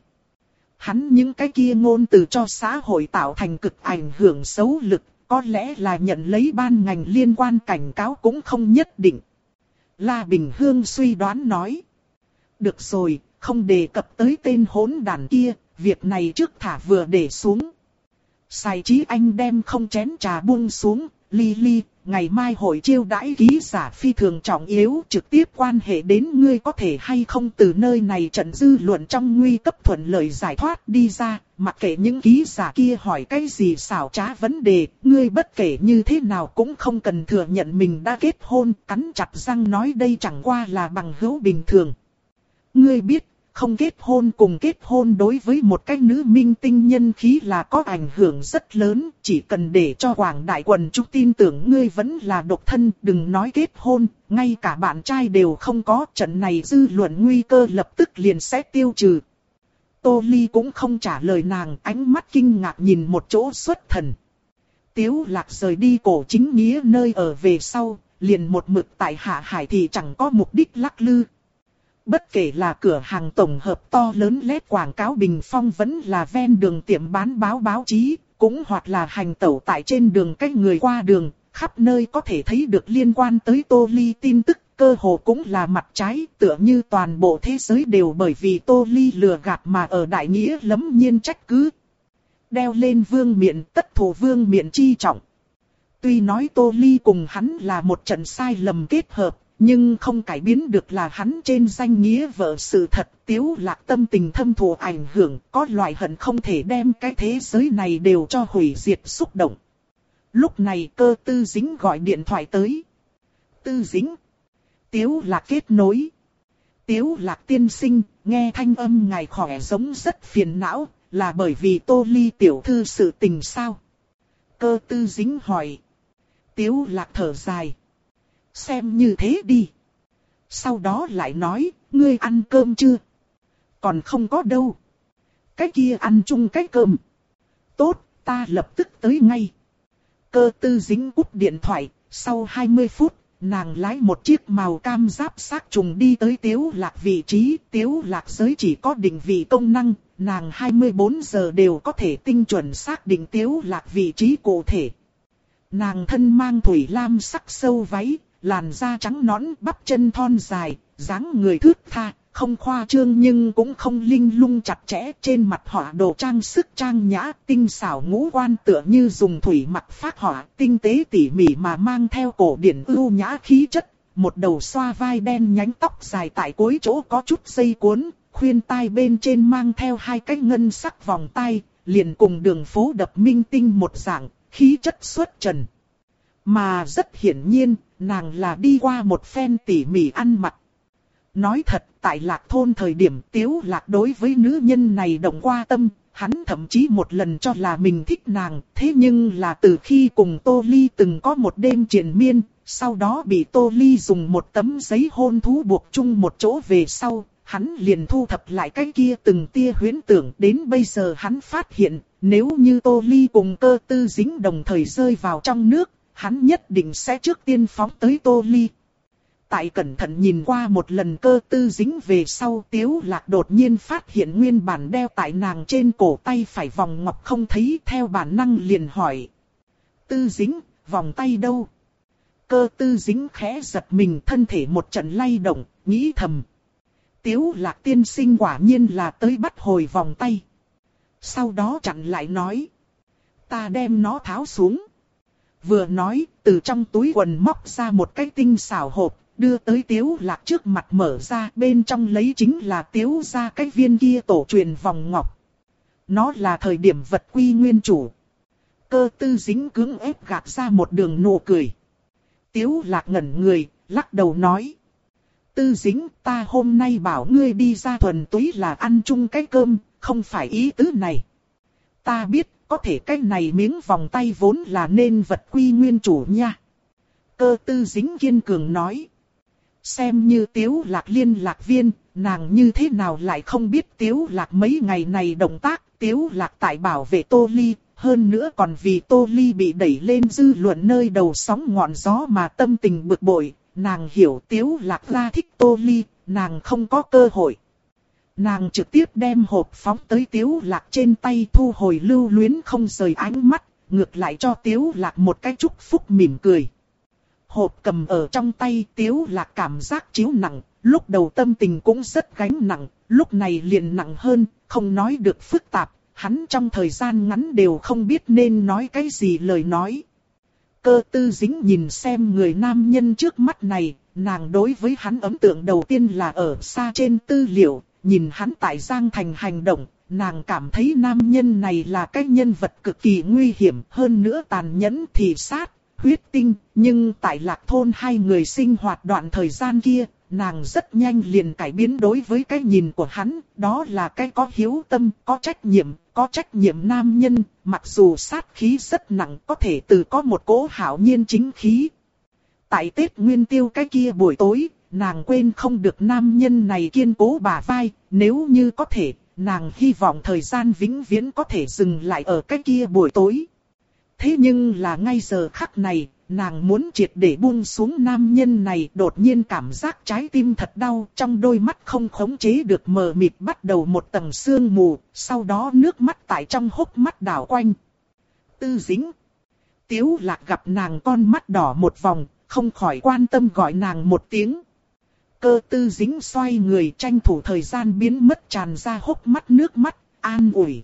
Hắn những cái kia ngôn từ cho xã hội tạo thành cực ảnh hưởng xấu lực, có lẽ là nhận lấy ban ngành liên quan cảnh cáo cũng không nhất định. La Bình Hương suy đoán nói. Được rồi, không đề cập tới tên hỗn đàn kia, việc này trước thả vừa để xuống. Sai trí anh đem không chén trà buông xuống, ly ly, ngày mai hội chiêu đãi ký giả phi thường trọng yếu trực tiếp quan hệ đến ngươi có thể hay không từ nơi này trận dư luận trong nguy cấp thuận lợi giải thoát đi ra, mặc kệ những ký giả kia hỏi cái gì xảo trá vấn đề, ngươi bất kể như thế nào cũng không cần thừa nhận mình đã kết hôn, cắn chặt răng nói đây chẳng qua là bằng hữu bình thường. Ngươi biết, không kết hôn cùng kết hôn đối với một cái nữ minh tinh nhân khí là có ảnh hưởng rất lớn, chỉ cần để cho quảng đại quần chúng tin tưởng ngươi vẫn là độc thân, đừng nói kết hôn, ngay cả bạn trai đều không có, trận này dư luận nguy cơ lập tức liền sẽ tiêu trừ. Tô Ly cũng không trả lời nàng, ánh mắt kinh ngạc nhìn một chỗ xuất thần. Tiếu lạc rời đi cổ chính nghĩa nơi ở về sau, liền một mực tại hạ hải thì chẳng có mục đích lắc lư. Bất kể là cửa hàng tổng hợp to lớn lét quảng cáo bình phong vẫn là ven đường tiệm bán báo báo chí, cũng hoặc là hành tẩu tại trên đường cách người qua đường, khắp nơi có thể thấy được liên quan tới Tô Ly tin tức, cơ hồ cũng là mặt trái, tựa như toàn bộ thế giới đều bởi vì Tô Ly lừa gạt mà ở đại nghĩa lấm nhiên trách cứ. Đeo lên vương miện tất thủ vương miện chi trọng. Tuy nói Tô Ly cùng hắn là một trận sai lầm kết hợp, nhưng không cải biến được là hắn trên danh nghĩa vợ sự thật, tiếu lạc tâm tình thâm thù ảnh hưởng, có loại hận không thể đem cái thế giới này đều cho hủy diệt xúc động. Lúc này cơ tư dính gọi điện thoại tới. Tư dính. Tiếu lạc kết nối. Tiếu lạc tiên sinh, nghe thanh âm ngài khỏe giống rất phiền não, là bởi vì tô ly tiểu thư sự tình sao? Cơ tư dính hỏi. Tiếu lạc thở dài. Xem như thế đi. Sau đó lại nói, ngươi ăn cơm chưa? Còn không có đâu. Cái kia ăn chung cái cơm. Tốt, ta lập tức tới ngay. Cơ tư dính cúp điện thoại, sau 20 phút, nàng lái một chiếc màu cam giáp sát trùng đi tới tiếu lạc vị trí. Tiếu lạc giới chỉ có định vị công năng, nàng 24 giờ đều có thể tinh chuẩn xác định tiếu lạc vị trí cụ thể. Nàng thân mang thủy lam sắc sâu váy, làn da trắng nõn bắp chân thon dài, dáng người thước tha, không khoa trương nhưng cũng không linh lung chặt chẽ trên mặt họa đồ trang sức trang nhã tinh xảo ngũ quan tựa như dùng thủy mặc phát họa tinh tế tỉ mỉ mà mang theo cổ điển ưu nhã khí chất. Một đầu xoa vai đen nhánh tóc dài tại cuối chỗ có chút dây cuốn, khuyên tai bên trên mang theo hai cái ngân sắc vòng tay, liền cùng đường phố đập minh tinh một dạng, khí chất xuất trần. Mà rất hiển nhiên, nàng là đi qua một phen tỉ mỉ ăn mặc. Nói thật, tại lạc thôn thời điểm tiếu lạc đối với nữ nhân này động qua tâm, hắn thậm chí một lần cho là mình thích nàng, thế nhưng là từ khi cùng Tô Ly từng có một đêm triển miên, sau đó bị Tô Ly dùng một tấm giấy hôn thú buộc chung một chỗ về sau, hắn liền thu thập lại cái kia từng tia huyễn tưởng đến bây giờ hắn phát hiện, nếu như Tô Ly cùng cơ tư dính đồng thời rơi vào trong nước, hắn nhất định sẽ trước tiên phóng tới Tô Ly. Tại cẩn thận nhìn qua một lần cơ tư dính về sau tiếu lạc đột nhiên phát hiện nguyên bản đeo tại nàng trên cổ tay phải vòng ngọc không thấy theo bản năng liền hỏi. Tư dính, vòng tay đâu? Cơ tư dính khẽ giật mình thân thể một trận lay động, nghĩ thầm. Tiếu lạc tiên sinh quả nhiên là tới bắt hồi vòng tay. Sau đó chặn lại nói. Ta đem nó tháo xuống. Vừa nói, từ trong túi quần móc ra một cái tinh xảo hộp, đưa tới tiếu lạc trước mặt mở ra, bên trong lấy chính là tiếu ra cái viên kia tổ truyền vòng ngọc. Nó là thời điểm vật quy nguyên chủ. Cơ tư dính cứng ép gạt ra một đường nụ cười. Tiếu lạc ngẩn người, lắc đầu nói. Tư dính ta hôm nay bảo ngươi đi ra thuần túy là ăn chung cái cơm, không phải ý tứ này. Ta biết có thể cái này miếng vòng tay vốn là nên vật quy nguyên chủ nha. Cơ tư dính kiên cường nói. Xem như tiếu lạc liên lạc viên, nàng như thế nào lại không biết tiếu lạc mấy ngày này động tác, tiếu lạc tại bảo vệ tô ly, hơn nữa còn vì tô ly bị đẩy lên dư luận nơi đầu sóng ngọn gió mà tâm tình bực bội, nàng hiểu tiếu lạc ra thích tô ly, nàng không có cơ hội. Nàng trực tiếp đem hộp phóng tới tiếu lạc trên tay thu hồi lưu luyến không rời ánh mắt, ngược lại cho tiếu lạc một cái chúc phúc mỉm cười. Hộp cầm ở trong tay tiếu lạc cảm giác chiếu nặng, lúc đầu tâm tình cũng rất gánh nặng, lúc này liền nặng hơn, không nói được phức tạp, hắn trong thời gian ngắn đều không biết nên nói cái gì lời nói. Cơ tư dính nhìn xem người nam nhân trước mắt này, nàng đối với hắn ấn tượng đầu tiên là ở xa trên tư liệu, nhìn hắn tại Giang Thành hành động, nàng cảm thấy nam nhân này là cái nhân vật cực kỳ nguy hiểm hơn nữa tàn nhẫn thì sát, huyết tinh, nhưng tại lạc thôn hai người sinh hoạt đoạn thời gian kia, nàng rất nhanh liền cải biến đối với cái nhìn của hắn, đó là cái có hiếu tâm, có trách nhiệm, có trách nhiệm nam nhân, mặc dù sát khí rất nặng có thể từ có một cỗ hảo nhiên chính khí. Tại Tết Nguyên Tiêu cái kia buổi tối, nàng quên không được nam nhân này kiên cố bà vai, nếu như có thể, nàng hy vọng thời gian vĩnh viễn có thể dừng lại ở cái kia buổi tối. Thế nhưng là ngay giờ khắc này, nàng muốn triệt để buông xuống nam nhân này đột nhiên cảm giác trái tim thật đau trong đôi mắt không khống chế được mờ mịt bắt đầu một tầng sương mù, sau đó nước mắt tại trong hốc mắt đảo quanh. Tư dính. Tiếu lạc gặp nàng con mắt đỏ một vòng, không khỏi quan tâm gọi nàng một tiếng. Cơ tư dính xoay người tranh thủ thời gian biến mất tràn ra hốc mắt nước mắt, an ủi.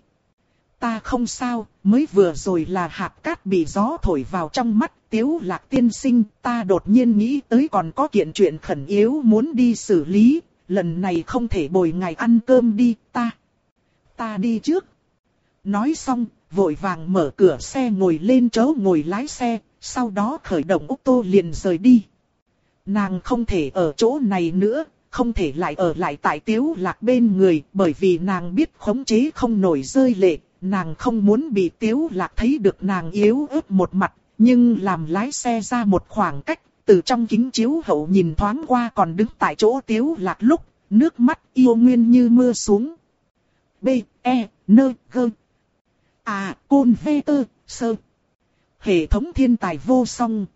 Ta không sao, mới vừa rồi là hạt cát bị gió thổi vào trong mắt, tiếu lạc tiên sinh, ta đột nhiên nghĩ tới còn có kiện chuyện khẩn yếu muốn đi xử lý, lần này không thể bồi ngài ăn cơm đi, ta. Ta đi trước. Nói xong, vội vàng mở cửa xe ngồi lên chỗ ngồi lái xe, sau đó khởi động ô tô liền rời đi. Nàng không thể ở chỗ này nữa, không thể lại ở lại tại tiếu lạc bên người, bởi vì nàng biết khống chế không nổi rơi lệ, nàng không muốn bị tiếu lạc thấy được nàng yếu ớt một mặt, nhưng làm lái xe ra một khoảng cách, từ trong kính chiếu hậu nhìn thoáng qua còn đứng tại chỗ tiếu lạc lúc, nước mắt yêu nguyên như mưa xuống. B, E, N, G. À, Côn V, Tơ, Sơ. Hệ thống thiên tài vô song.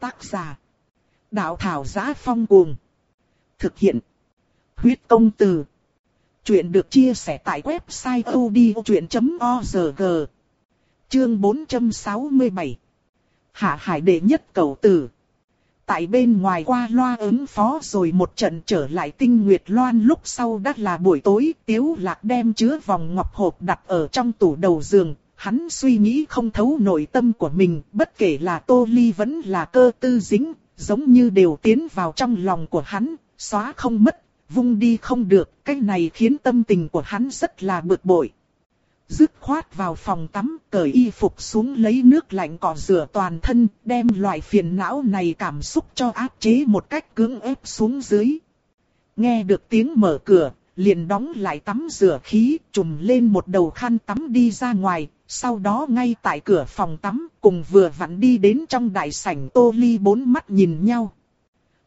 Tác giả. Đạo thảo giá phong cuồng. Thực hiện. Huyết công từ. Chuyện được chia sẻ tại website odchuyện.org. Chương 467. Hạ hải đệ nhất cầu tử. Tại bên ngoài qua loa ứng phó rồi một trận trở lại tinh nguyệt loan lúc sau đã là buổi tối tiếu lạc đem chứa vòng ngọc hộp đặt ở trong tủ đầu giường. Hắn suy nghĩ không thấu nội tâm của mình, bất kể là tô ly vẫn là cơ tư dính, giống như đều tiến vào trong lòng của hắn, xóa không mất, vung đi không được, cái này khiến tâm tình của hắn rất là bực bội. Dứt khoát vào phòng tắm, cởi y phục xuống lấy nước lạnh cọ rửa toàn thân, đem loại phiền não này cảm xúc cho áp chế một cách cưỡng ép xuống dưới. Nghe được tiếng mở cửa, liền đóng lại tắm rửa khí, trùm lên một đầu khăn tắm đi ra ngoài, sau đó ngay tại cửa phòng tắm, cùng vừa vặn đi đến trong đại sảnh tô ly bốn mắt nhìn nhau.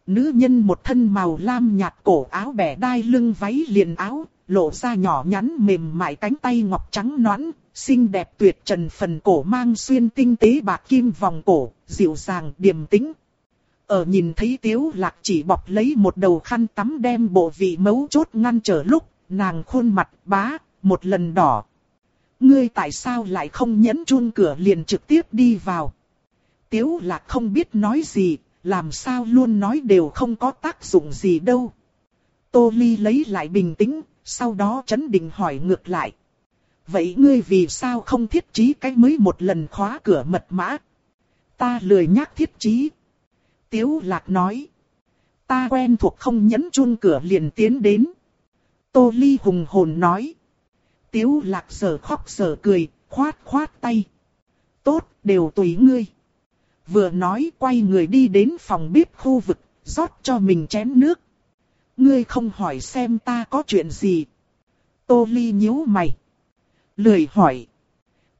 Nữ nhân một thân màu lam nhạt cổ áo bẻ đai lưng váy liền áo, lộ ra nhỏ nhắn mềm mại cánh tay ngọc trắng nõn, xinh đẹp tuyệt trần phần cổ mang xuyên tinh tế bạc kim vòng cổ, dịu dàng điềm tĩnh. Ở nhìn thấy tiếu lạc chỉ bọc lấy một đầu khăn tắm đem bộ vị mấu chốt ngăn trở lúc, nàng khuôn mặt bá, một lần đỏ. Ngươi tại sao lại không nhấn chun cửa liền trực tiếp đi vào? Tiếu lạc không biết nói gì, làm sao luôn nói đều không có tác dụng gì đâu. Tô Ly lấy lại bình tĩnh, sau đó chấn định hỏi ngược lại. Vậy ngươi vì sao không thiết trí cái mới một lần khóa cửa mật mã? Ta lười nhắc thiết trí. Tiếu lạc nói. Ta quen thuộc không nhấn chuông cửa liền tiến đến. Tô Ly hùng hồn nói. Tiếu lạc sở khóc sở cười, khoát khoát tay. Tốt, đều tùy ngươi. Vừa nói quay người đi đến phòng bếp khu vực, rót cho mình chén nước. Ngươi không hỏi xem ta có chuyện gì. Tô Ly nhíu mày. Lười hỏi.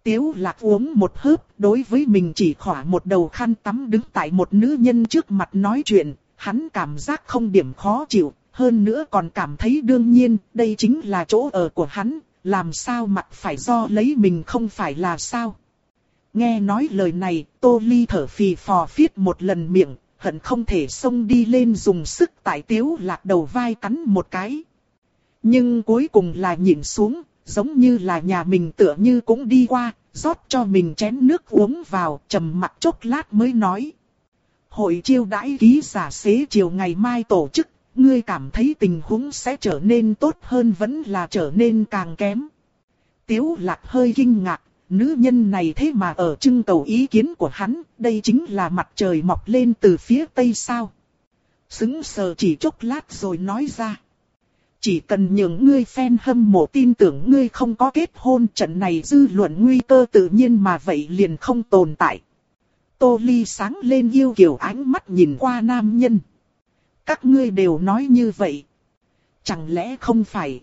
Tiếu lạc uống một hớp, đối với mình chỉ khỏa một đầu khăn tắm đứng tại một nữ nhân trước mặt nói chuyện, hắn cảm giác không điểm khó chịu, hơn nữa còn cảm thấy đương nhiên, đây chính là chỗ ở của hắn, làm sao mặt phải do lấy mình không phải là sao. Nghe nói lời này, Tô Ly thở phì phò phiết một lần miệng, hận không thể xông đi lên dùng sức tại tiếu lạc đầu vai cắn một cái. Nhưng cuối cùng là nhìn xuống, giống như là nhà mình tựa như cũng đi qua, rót cho mình chén nước uống vào, trầm mặt chốc lát mới nói. Hội chiêu đãi ký giả xế chiều ngày mai tổ chức, ngươi cảm thấy tình huống sẽ trở nên tốt hơn vẫn là trở nên càng kém. Tiếu lạc hơi kinh ngạc, nữ nhân này thế mà ở trưng cầu ý kiến của hắn, đây chính là mặt trời mọc lên từ phía tây sao. Xứng sờ chỉ chốc lát rồi nói ra. Chỉ cần những ngươi fan hâm mộ tin tưởng ngươi không có kết hôn trận này dư luận nguy cơ tự nhiên mà vậy liền không tồn tại. Tô Ly sáng lên yêu kiểu ánh mắt nhìn qua nam nhân các ngươi đều nói như vậy. Chẳng lẽ không phải?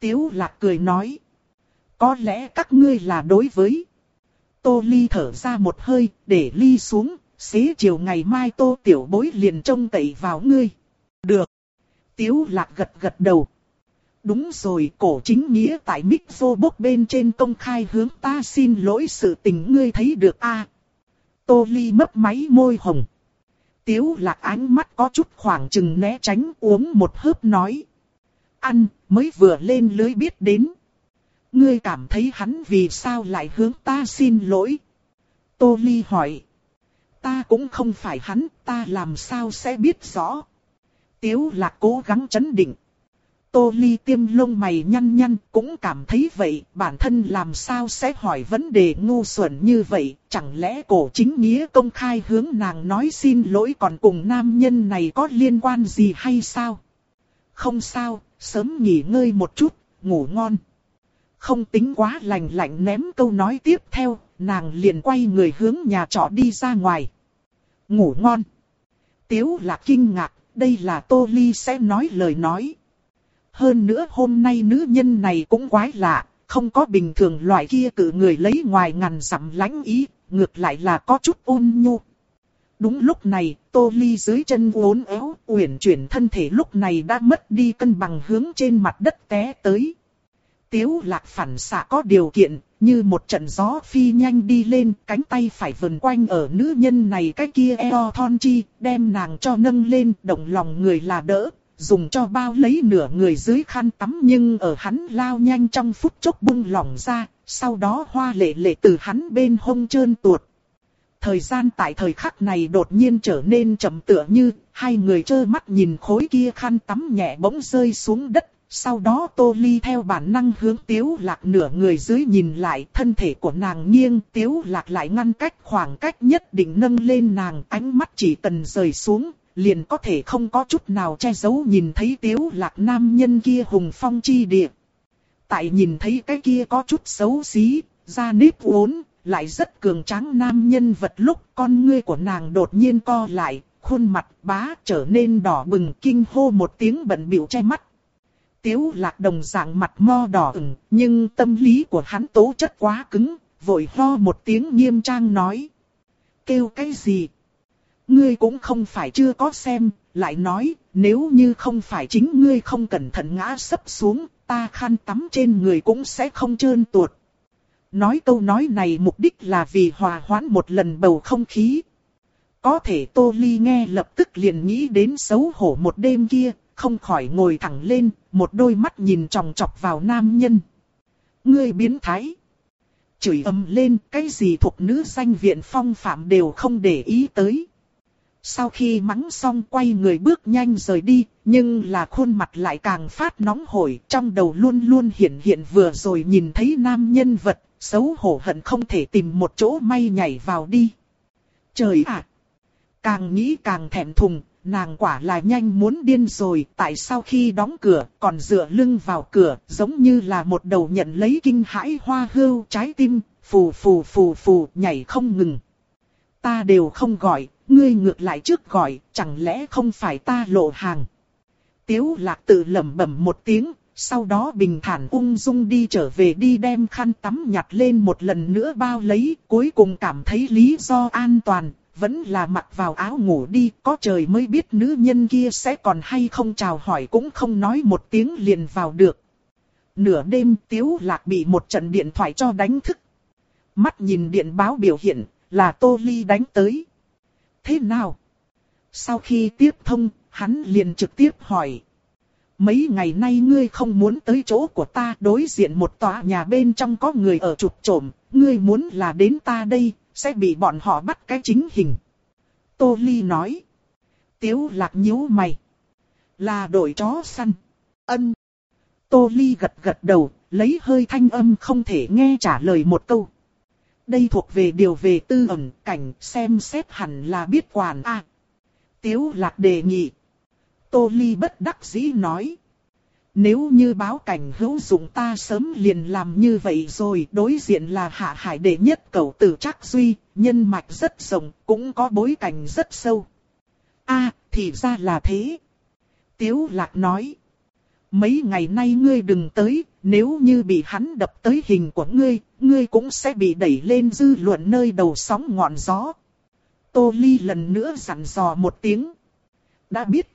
Tiếu lạc cười nói. Có lẽ các ngươi là đối với. Tô Ly thở ra một hơi, để Ly xuống, xế chiều ngày mai Tô Tiểu Bối liền trông tẩy vào ngươi. Được. Tiếu lạc gật gật đầu. Đúng rồi, cổ chính nghĩa tại mic vô bên trên công khai hướng ta xin lỗi sự tình ngươi thấy được a Tô Ly mấp máy môi hồng. Tiếu lạc ánh mắt có chút khoảng chừng né tránh uống một hớp nói. Ăn, mới vừa lên lưới biết đến. Ngươi cảm thấy hắn vì sao lại hướng ta xin lỗi? Tô Ly hỏi. Ta cũng không phải hắn, ta làm sao sẽ biết rõ. Tiếu lạc cố gắng chấn định. Tô Ly tiêm lông mày nhăn nhăn cũng cảm thấy vậy, bản thân làm sao sẽ hỏi vấn đề ngu xuẩn như vậy, chẳng lẽ cổ chính nghĩa công khai hướng nàng nói xin lỗi còn cùng nam nhân này có liên quan gì hay sao? Không sao, sớm nghỉ ngơi một chút, ngủ ngon. Không tính quá lành lạnh ném câu nói tiếp theo, nàng liền quay người hướng nhà trọ đi ra ngoài. Ngủ ngon. Tiếu là kinh ngạc, đây là Tô Ly sẽ nói lời nói. Hơn nữa hôm nay nữ nhân này cũng quái lạ, không có bình thường loại kia cử người lấy ngoài ngàn dặm lánh ý, ngược lại là có chút ôn nhu. Đúng lúc này, Tô Ly dưới chân uốn éo, uyển chuyển thân thể lúc này đã mất đi cân bằng hướng trên mặt đất té tới. Tiếu lạc phản xạ có điều kiện, như một trận gió phi nhanh đi lên, cánh tay phải vần quanh ở nữ nhân này cái kia eo thon chi, đem nàng cho nâng lên, động lòng người là đỡ, dùng cho bao lấy nửa người dưới khăn tắm nhưng ở hắn lao nhanh trong phút chốc bung lỏng ra, sau đó hoa lệ lệ từ hắn bên hông trơn tuột. Thời gian tại thời khắc này đột nhiên trở nên chậm tựa như, hai người trơ mắt nhìn khối kia khăn tắm nhẹ bỗng rơi xuống đất, sau đó Tô Ly theo bản năng hướng Tiếu Lạc nửa người dưới nhìn lại, thân thể của nàng nghiêng, Tiếu Lạc lại ngăn cách khoảng cách nhất định nâng lên nàng, ánh mắt chỉ cần rời xuống, liền có thể không có chút nào che giấu nhìn thấy Tiếu Lạc nam nhân kia hùng phong chi địa. Tại nhìn thấy cái kia có chút xấu xí, da nếp uốn, lại rất cường tráng nam nhân vật lúc con ngươi của nàng đột nhiên co lại, khuôn mặt bá trở nên đỏ bừng kinh hô một tiếng bận biểu che mắt. Tiếu lạc đồng dạng mặt mo đỏ ửng, nhưng tâm lý của hắn tố chất quá cứng, vội ho một tiếng nghiêm trang nói. Kêu cái gì? Ngươi cũng không phải chưa có xem, lại nói, nếu như không phải chính ngươi không cẩn thận ngã sấp xuống, ta khăn tắm trên người cũng sẽ không trơn tuột. Nói câu nói này mục đích là vì hòa hoãn một lần bầu không khí. Có thể Tô Ly nghe lập tức liền nghĩ đến xấu hổ một đêm kia, không khỏi ngồi thẳng lên, một đôi mắt nhìn tròng trọc vào nam nhân. Ngươi biến thái. Chửi ầm lên cái gì thuộc nữ danh viện phong phạm đều không để ý tới. Sau khi mắng xong quay người bước nhanh rời đi, nhưng là khuôn mặt lại càng phát nóng hổi, trong đầu luôn luôn hiện hiện vừa rồi nhìn thấy nam nhân vật, xấu hổ hận không thể tìm một chỗ may nhảy vào đi. Trời ạ! Càng nghĩ càng thẹn thùng, nàng quả là nhanh muốn điên rồi, tại sao khi đóng cửa, còn dựa lưng vào cửa, giống như là một đầu nhận lấy kinh hãi hoa hưu trái tim, phù phù phù phù, nhảy không ngừng. Ta đều không gọi, ngươi ngược lại trước gọi, chẳng lẽ không phải ta lộ hàng. Tiếu lạc tự lẩm bẩm một tiếng, sau đó bình thản ung dung đi trở về đi đem khăn tắm nhặt lên một lần nữa bao lấy, cuối cùng cảm thấy lý do an toàn, vẫn là mặc vào áo ngủ đi, có trời mới biết nữ nhân kia sẽ còn hay không chào hỏi cũng không nói một tiếng liền vào được. Nửa đêm Tiếu Lạc bị một trận điện thoại cho đánh thức. Mắt nhìn điện báo biểu hiện, là Tô Ly đánh tới. Thế nào? Sau khi tiếp thông, hắn liền trực tiếp hỏi. Mấy ngày nay ngươi không muốn tới chỗ của ta đối diện một tòa nhà bên trong có người ở chụp trộm, ngươi muốn là đến ta đây, sẽ bị bọn họ bắt cái chính hình. Tô Ly nói. Tiếu lạc nhíu mày. Là đội chó săn. Ân. Tô Ly gật gật đầu, lấy hơi thanh âm không thể nghe trả lời một câu. Đây thuộc về điều về tư ẩn cảnh xem xét hẳn là biết quản a. Tiếu lạc đề nghị. Tô Ly bất đắc dĩ nói. Nếu như báo cảnh hữu dụng ta sớm liền làm như vậy rồi, đối diện là hạ hải đệ nhất cầu tử chắc duy, nhân mạch rất rộng, cũng có bối cảnh rất sâu. a thì ra là thế. Tiếu lạc nói. Mấy ngày nay ngươi đừng tới, nếu như bị hắn đập tới hình của ngươi, ngươi cũng sẽ bị đẩy lên dư luận nơi đầu sóng ngọn gió. Tô Ly lần nữa dặn dò một tiếng. Đã biết.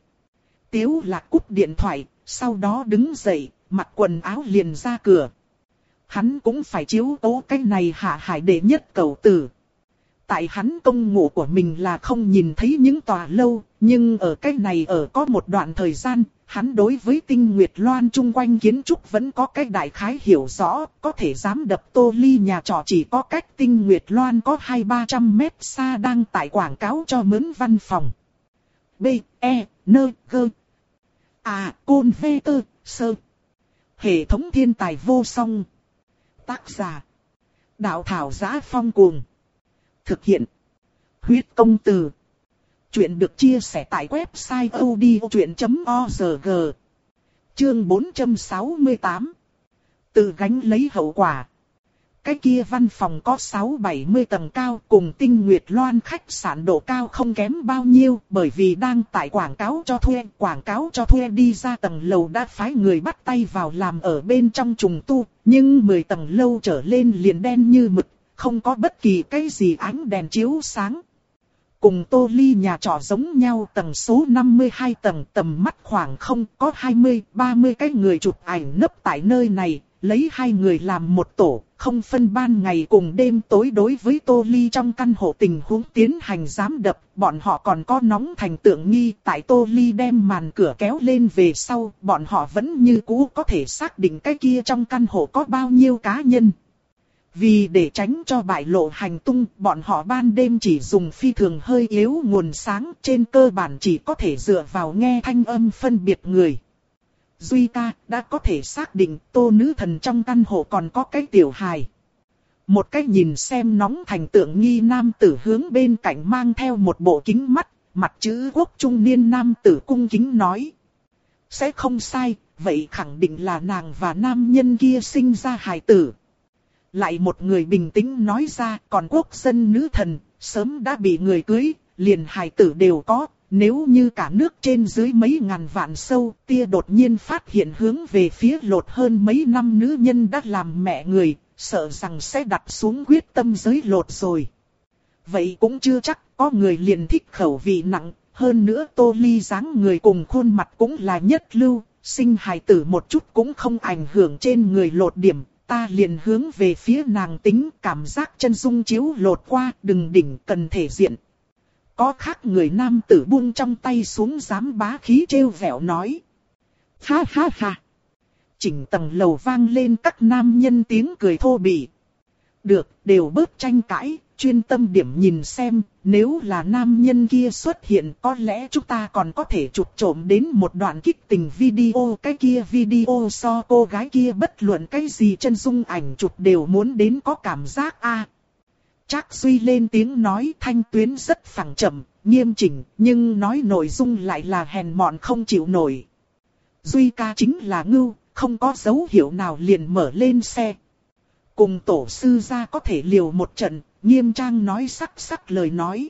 Tiếu là cúp điện thoại, sau đó đứng dậy, mặc quần áo liền ra cửa. Hắn cũng phải chiếu tố cái này hạ hải đệ nhất cầu tử. Tại hắn công ngủ của mình là không nhìn thấy những tòa lâu, nhưng ở cái này ở có một đoạn thời gian, hắn đối với tinh nguyệt loan chung quanh kiến trúc vẫn có cách đại khái hiểu rõ, có thể dám đập tô ly nhà trọ chỉ có cách tinh nguyệt loan có hai ba trăm mét xa đang tại quảng cáo cho mướn văn phòng. B, E, N, G. À, Côn V, T, Sơ. Hệ thống thiên tài vô song. Tác giả. Đạo thảo giá phong cuồng. Thực hiện. Huyết công từ. Chuyện được chia sẻ tại website odchuyện.org. Chương 468. Tự gánh lấy hậu quả. Cái kia văn phòng có 6-70 tầng cao cùng tinh nguyệt loan khách sạn độ cao không kém bao nhiêu bởi vì đang tại quảng cáo cho thuê. Quảng cáo cho thuê đi ra tầng lầu đã phái người bắt tay vào làm ở bên trong trùng tu, nhưng 10 tầng lâu trở lên liền đen như mực, không có bất kỳ cái gì ánh đèn chiếu sáng. Cùng tô ly nhà trọ giống nhau tầng số 52 tầng tầm mắt khoảng không có 20-30 cái người chụp ảnh nấp tại nơi này, lấy hai người làm một tổ, không phân ban ngày cùng đêm tối đối với Tô Ly trong căn hộ tình huống tiến hành giám đập, bọn họ còn có nóng thành tượng nghi tại Tô Ly đem màn cửa kéo lên về sau, bọn họ vẫn như cũ có thể xác định cái kia trong căn hộ có bao nhiêu cá nhân. Vì để tránh cho bại lộ hành tung, bọn họ ban đêm chỉ dùng phi thường hơi yếu nguồn sáng, trên cơ bản chỉ có thể dựa vào nghe thanh âm phân biệt người. Duy ca đã có thể xác định tô nữ thần trong căn hộ còn có cái tiểu hài. Một cái nhìn xem nóng thành tượng nghi nam tử hướng bên cạnh mang theo một bộ kính mắt, mặt chữ quốc trung niên nam tử cung kính nói. Sẽ không sai, vậy khẳng định là nàng và nam nhân kia sinh ra hài tử. Lại một người bình tĩnh nói ra còn quốc dân nữ thần, sớm đã bị người cưới, liền hài tử đều có, nếu như cả nước trên dưới mấy ngàn vạn sâu, tia đột nhiên phát hiện hướng về phía lột hơn mấy năm nữ nhân đã làm mẹ người, sợ rằng sẽ đặt xuống quyết tâm giới lột rồi. Vậy cũng chưa chắc, có người liền thích khẩu vị nặng, hơn nữa tô ly dáng người cùng khuôn mặt cũng là nhất lưu, sinh hài tử một chút cũng không ảnh hưởng trên người lột điểm, ta liền hướng về phía nàng tính cảm giác chân dung chiếu lột qua, đừng đỉnh cần thể diện. Có khác người nam tử buông trong tay xuống dám bá khí treo vẻo nói. Ha ha ha. Chỉnh tầng lầu vang lên các nam nhân tiếng cười thô bỉ. Được, đều bớt tranh cãi, chuyên tâm điểm nhìn xem, nếu là nam nhân kia xuất hiện có lẽ chúng ta còn có thể chụp trộm đến một đoạn kích tình video. Cái kia video so cô gái kia bất luận cái gì chân dung ảnh chụp đều muốn đến có cảm giác a Trác Duy lên tiếng nói thanh tuyến rất phẳng chậm, nghiêm chỉnh, nhưng nói nội dung lại là hèn mọn không chịu nổi. Duy ca chính là ngưu, không có dấu hiệu nào liền mở lên xe. Cùng tổ sư ra có thể liều một trận, nghiêm trang nói sắc sắc lời nói.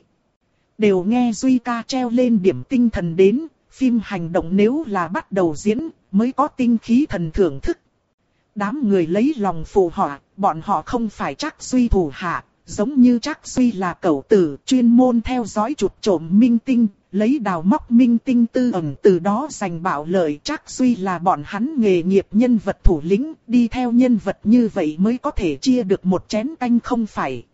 Đều nghe Duy ca treo lên điểm tinh thần đến, phim hành động nếu là bắt đầu diễn, mới có tinh khí thần thưởng thức. Đám người lấy lòng phù họ, bọn họ không phải chắc Duy thủ hạ, giống như chắc duy là cậu tử chuyên môn theo dõi chụp trộm minh tinh, lấy đào móc minh tinh tư ẩn từ đó giành bảo lợi chắc duy là bọn hắn nghề nghiệp nhân vật thủ lĩnh, đi theo nhân vật như vậy mới có thể chia được một chén canh không phải.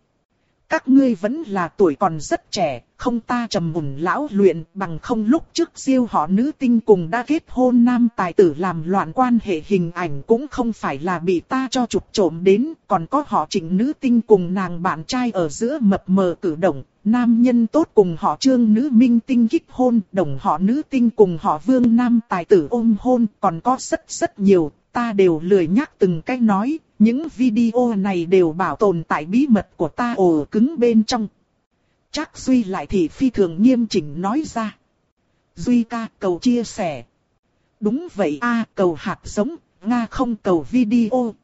Các ngươi vẫn là tuổi còn rất trẻ, không ta trầm mùn lão luyện bằng không lúc trước siêu họ nữ tinh cùng đã kết hôn nam tài tử làm loạn quan hệ hình ảnh cũng không phải là bị ta cho chụp trộm đến, còn có họ chỉnh nữ tinh cùng nàng bạn trai ở giữa mập mờ cử động, nam nhân tốt cùng họ trương nữ minh tinh kích hôn, đồng họ nữ tinh cùng họ vương nam tài tử ôm hôn, còn có rất rất nhiều, ta đều lười nhắc từng cách nói, những video này đều bảo tồn tại bí mật của ta ổ cứng bên trong. Chắc Duy lại thì phi thường nghiêm chỉnh nói ra. Duy ca cầu chia sẻ. Đúng vậy a cầu hạt giống, Nga không cầu video.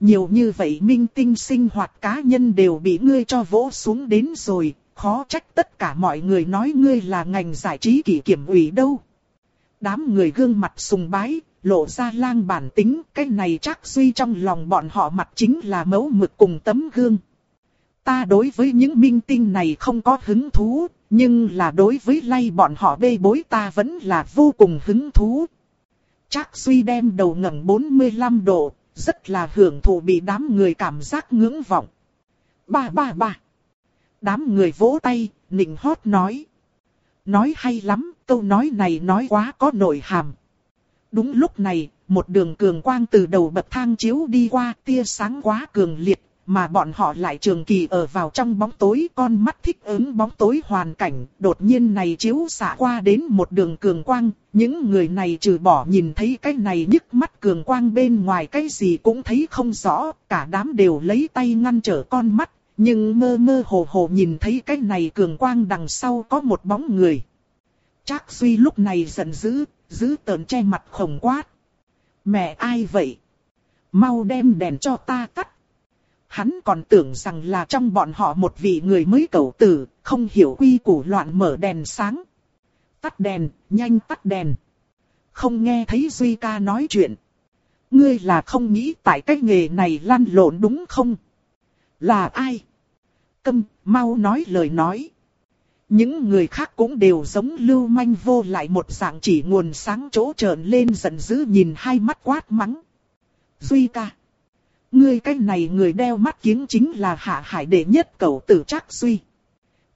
Nhiều như vậy minh tinh sinh hoạt cá nhân đều bị ngươi cho vỗ xuống đến rồi, khó trách tất cả mọi người nói ngươi là ngành giải trí kỷ kiểm ủy đâu. Đám người gương mặt sùng bái, lộ ra lang bản tính, cái này chắc suy trong lòng bọn họ mặt chính là mẫu mực cùng tấm gương. Ta đối với những minh tinh này không có hứng thú, nhưng là đối với lay bọn họ bê bối ta vẫn là vô cùng hứng thú. Chắc suy đem đầu ngẩng 45 độ, rất là hưởng thụ bị đám người cảm giác ngưỡng vọng. Ba ba ba. Đám người vỗ tay, nịnh hót nói. Nói hay lắm, câu nói này nói quá có nội hàm. Đúng lúc này, một đường cường quang từ đầu bậc thang chiếu đi qua, tia sáng quá cường liệt, mà bọn họ lại trường kỳ ở vào trong bóng tối, con mắt thích ứng bóng tối hoàn cảnh, đột nhiên này chiếu xạ qua đến một đường cường quang, những người này trừ bỏ nhìn thấy cái này nhức mắt cường quang bên ngoài cái gì cũng thấy không rõ, cả đám đều lấy tay ngăn trở con mắt, nhưng mơ mơ hồ hồ nhìn thấy cái này cường quang đằng sau có một bóng người. Trác Duy lúc này giận dữ, giữ tợn che mặt khổng quát. Mẹ ai vậy? Mau đem đèn cho ta tắt. Hắn còn tưởng rằng là trong bọn họ một vị người mới cầu tử, không hiểu quy củ loạn mở đèn sáng. Tắt đèn, nhanh tắt đèn. Không nghe thấy Duy ca nói chuyện. Ngươi là không nghĩ tại cái nghề này lăn lộn đúng không? Là ai? Câm, mau nói lời nói. Những người khác cũng đều giống lưu manh vô lại một dạng chỉ nguồn sáng chỗ trợn lên giận dữ nhìn hai mắt quát mắng. Duy ca. Ngươi cái này người đeo mắt kiếng chính là hạ hải đệ nhất cầu tử chắc Duy.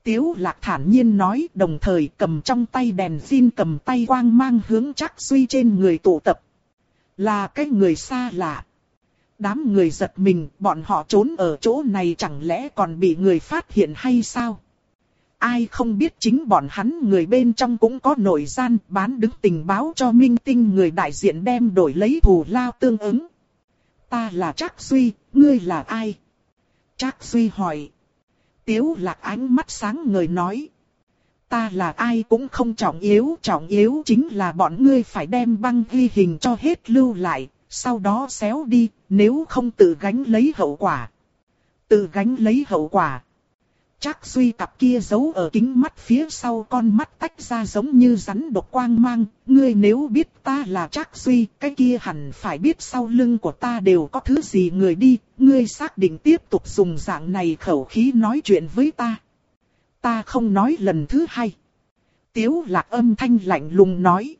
Tiếu lạc thản nhiên nói đồng thời cầm trong tay đèn xin cầm tay quang mang hướng chắc Duy trên người tụ tập. Là cái người xa lạ. Đám người giật mình, bọn họ trốn ở chỗ này chẳng lẽ còn bị người phát hiện hay sao? Ai không biết chính bọn hắn người bên trong cũng có nội gian bán đứng tình báo cho minh tinh người đại diện đem đổi lấy thù lao tương ứng. Ta là Trác Duy, ngươi là ai? Trác Duy hỏi. Tiếu lạc ánh mắt sáng người nói. Ta là ai cũng không trọng yếu, trọng yếu chính là bọn ngươi phải đem băng ghi hình cho hết lưu lại, sau đó xéo đi, nếu không tự gánh lấy hậu quả. Tự gánh lấy hậu quả. Chắc Duy cặp kia giấu ở kính mắt phía sau con mắt tách ra giống như rắn độc quang mang. Ngươi nếu biết ta là Chắc Duy, cái kia hẳn phải biết sau lưng của ta đều có thứ gì người đi. Ngươi xác định tiếp tục dùng dạng này khẩu khí nói chuyện với ta. Ta không nói lần thứ hai. Tiếu lạc âm thanh lạnh lùng nói.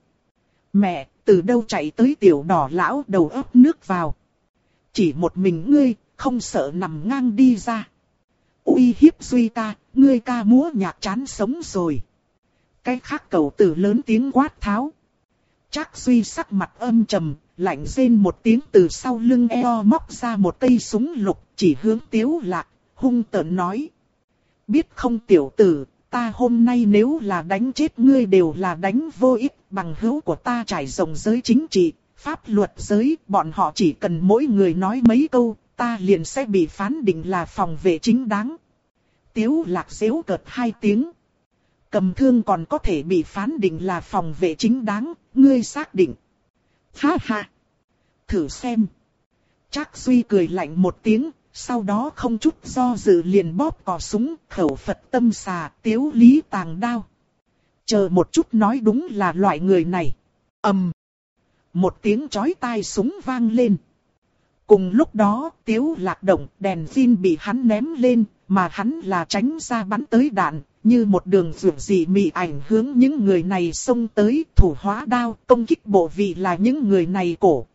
Mẹ, từ đâu chạy tới tiểu đỏ lão đầu ấp nước vào. Chỉ một mình ngươi, không sợ nằm ngang đi ra uy hiếp Duy ca, ngươi ca múa nhạc chán sống rồi. Cái khác cầu tử lớn tiếng quát tháo. Chắc Duy sắc mặt âm trầm, lạnh rên một tiếng từ sau lưng eo móc ra một cây súng lục chỉ hướng tiếu lạc, hung tợn nói. Biết không tiểu tử, ta hôm nay nếu là đánh chết ngươi đều là đánh vô ích, bằng hữu của ta trải rộng giới chính trị, pháp luật giới, bọn họ chỉ cần mỗi người nói mấy câu, ta liền sẽ bị phán định là phòng vệ chính đáng. Tiếu lạc xéo cợt hai tiếng. Cầm thương còn có thể bị phán định là phòng vệ chính đáng, ngươi xác định. Ha ha. Thử xem. Chắc Duy cười lạnh một tiếng, sau đó không chút do dự liền bóp cò súng, khẩu Phật tâm xà, tiếu lý tàng đao. Chờ một chút nói đúng là loại người này. ầm, Một tiếng chói tai súng vang lên. Cùng lúc đó, tiếu lạc động, đèn pin bị hắn ném lên, mà hắn là tránh ra bắn tới đạn, như một đường rượu dị mị ảnh hướng những người này xông tới, thủ hóa đao, công kích bộ vị là những người này cổ.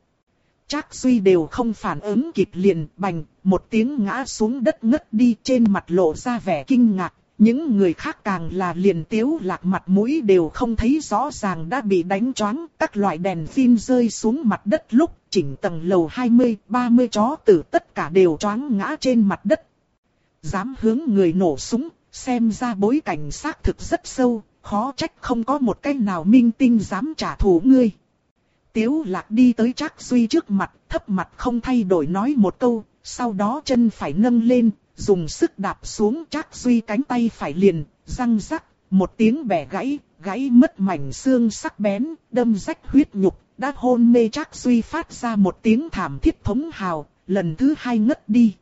Chắc suy đều không phản ứng kịp liền, bành, một tiếng ngã xuống đất ngất đi trên mặt lộ ra vẻ kinh ngạc. Những người khác càng là liền tiếu lạc mặt mũi đều không thấy rõ ràng đã bị đánh choáng, các loại đèn phim rơi xuống mặt đất lúc chỉnh tầng lầu 20, 30 chó tử tất cả đều choáng ngã trên mặt đất, dám hướng người nổ súng, xem ra bối cảnh xác thực rất sâu, khó trách không có một cái nào minh tinh dám trả thù ngươi. Tiếu lạc đi tới Trác Duy trước mặt, thấp mặt không thay đổi nói một câu, sau đó chân phải nâng lên, dùng sức đạp xuống chắc Duy cánh tay phải liền, răng rắc, một tiếng bẻ gãy, gãy mất mảnh xương sắc bén, đâm rách huyết nhục, đã hôn mê chắc Duy phát ra một tiếng thảm thiết thống hào, lần thứ hai ngất đi.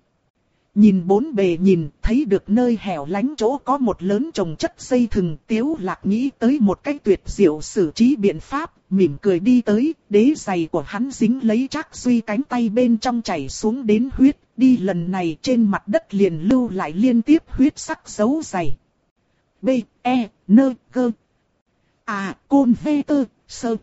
Nhìn bốn bề nhìn, thấy được nơi hẻo lánh chỗ có một lớn trồng chất xây thừng tiếu lạc nghĩ tới một cách tuyệt diệu xử trí biện pháp, mỉm cười đi tới, đế giày của hắn dính lấy chắc suy cánh tay bên trong chảy xuống đến huyết đi lần này trên mặt đất liền lưu lại liên tiếp huyết sắc dấu dày. B, E, N, G. À, côn vê tơ, sơ.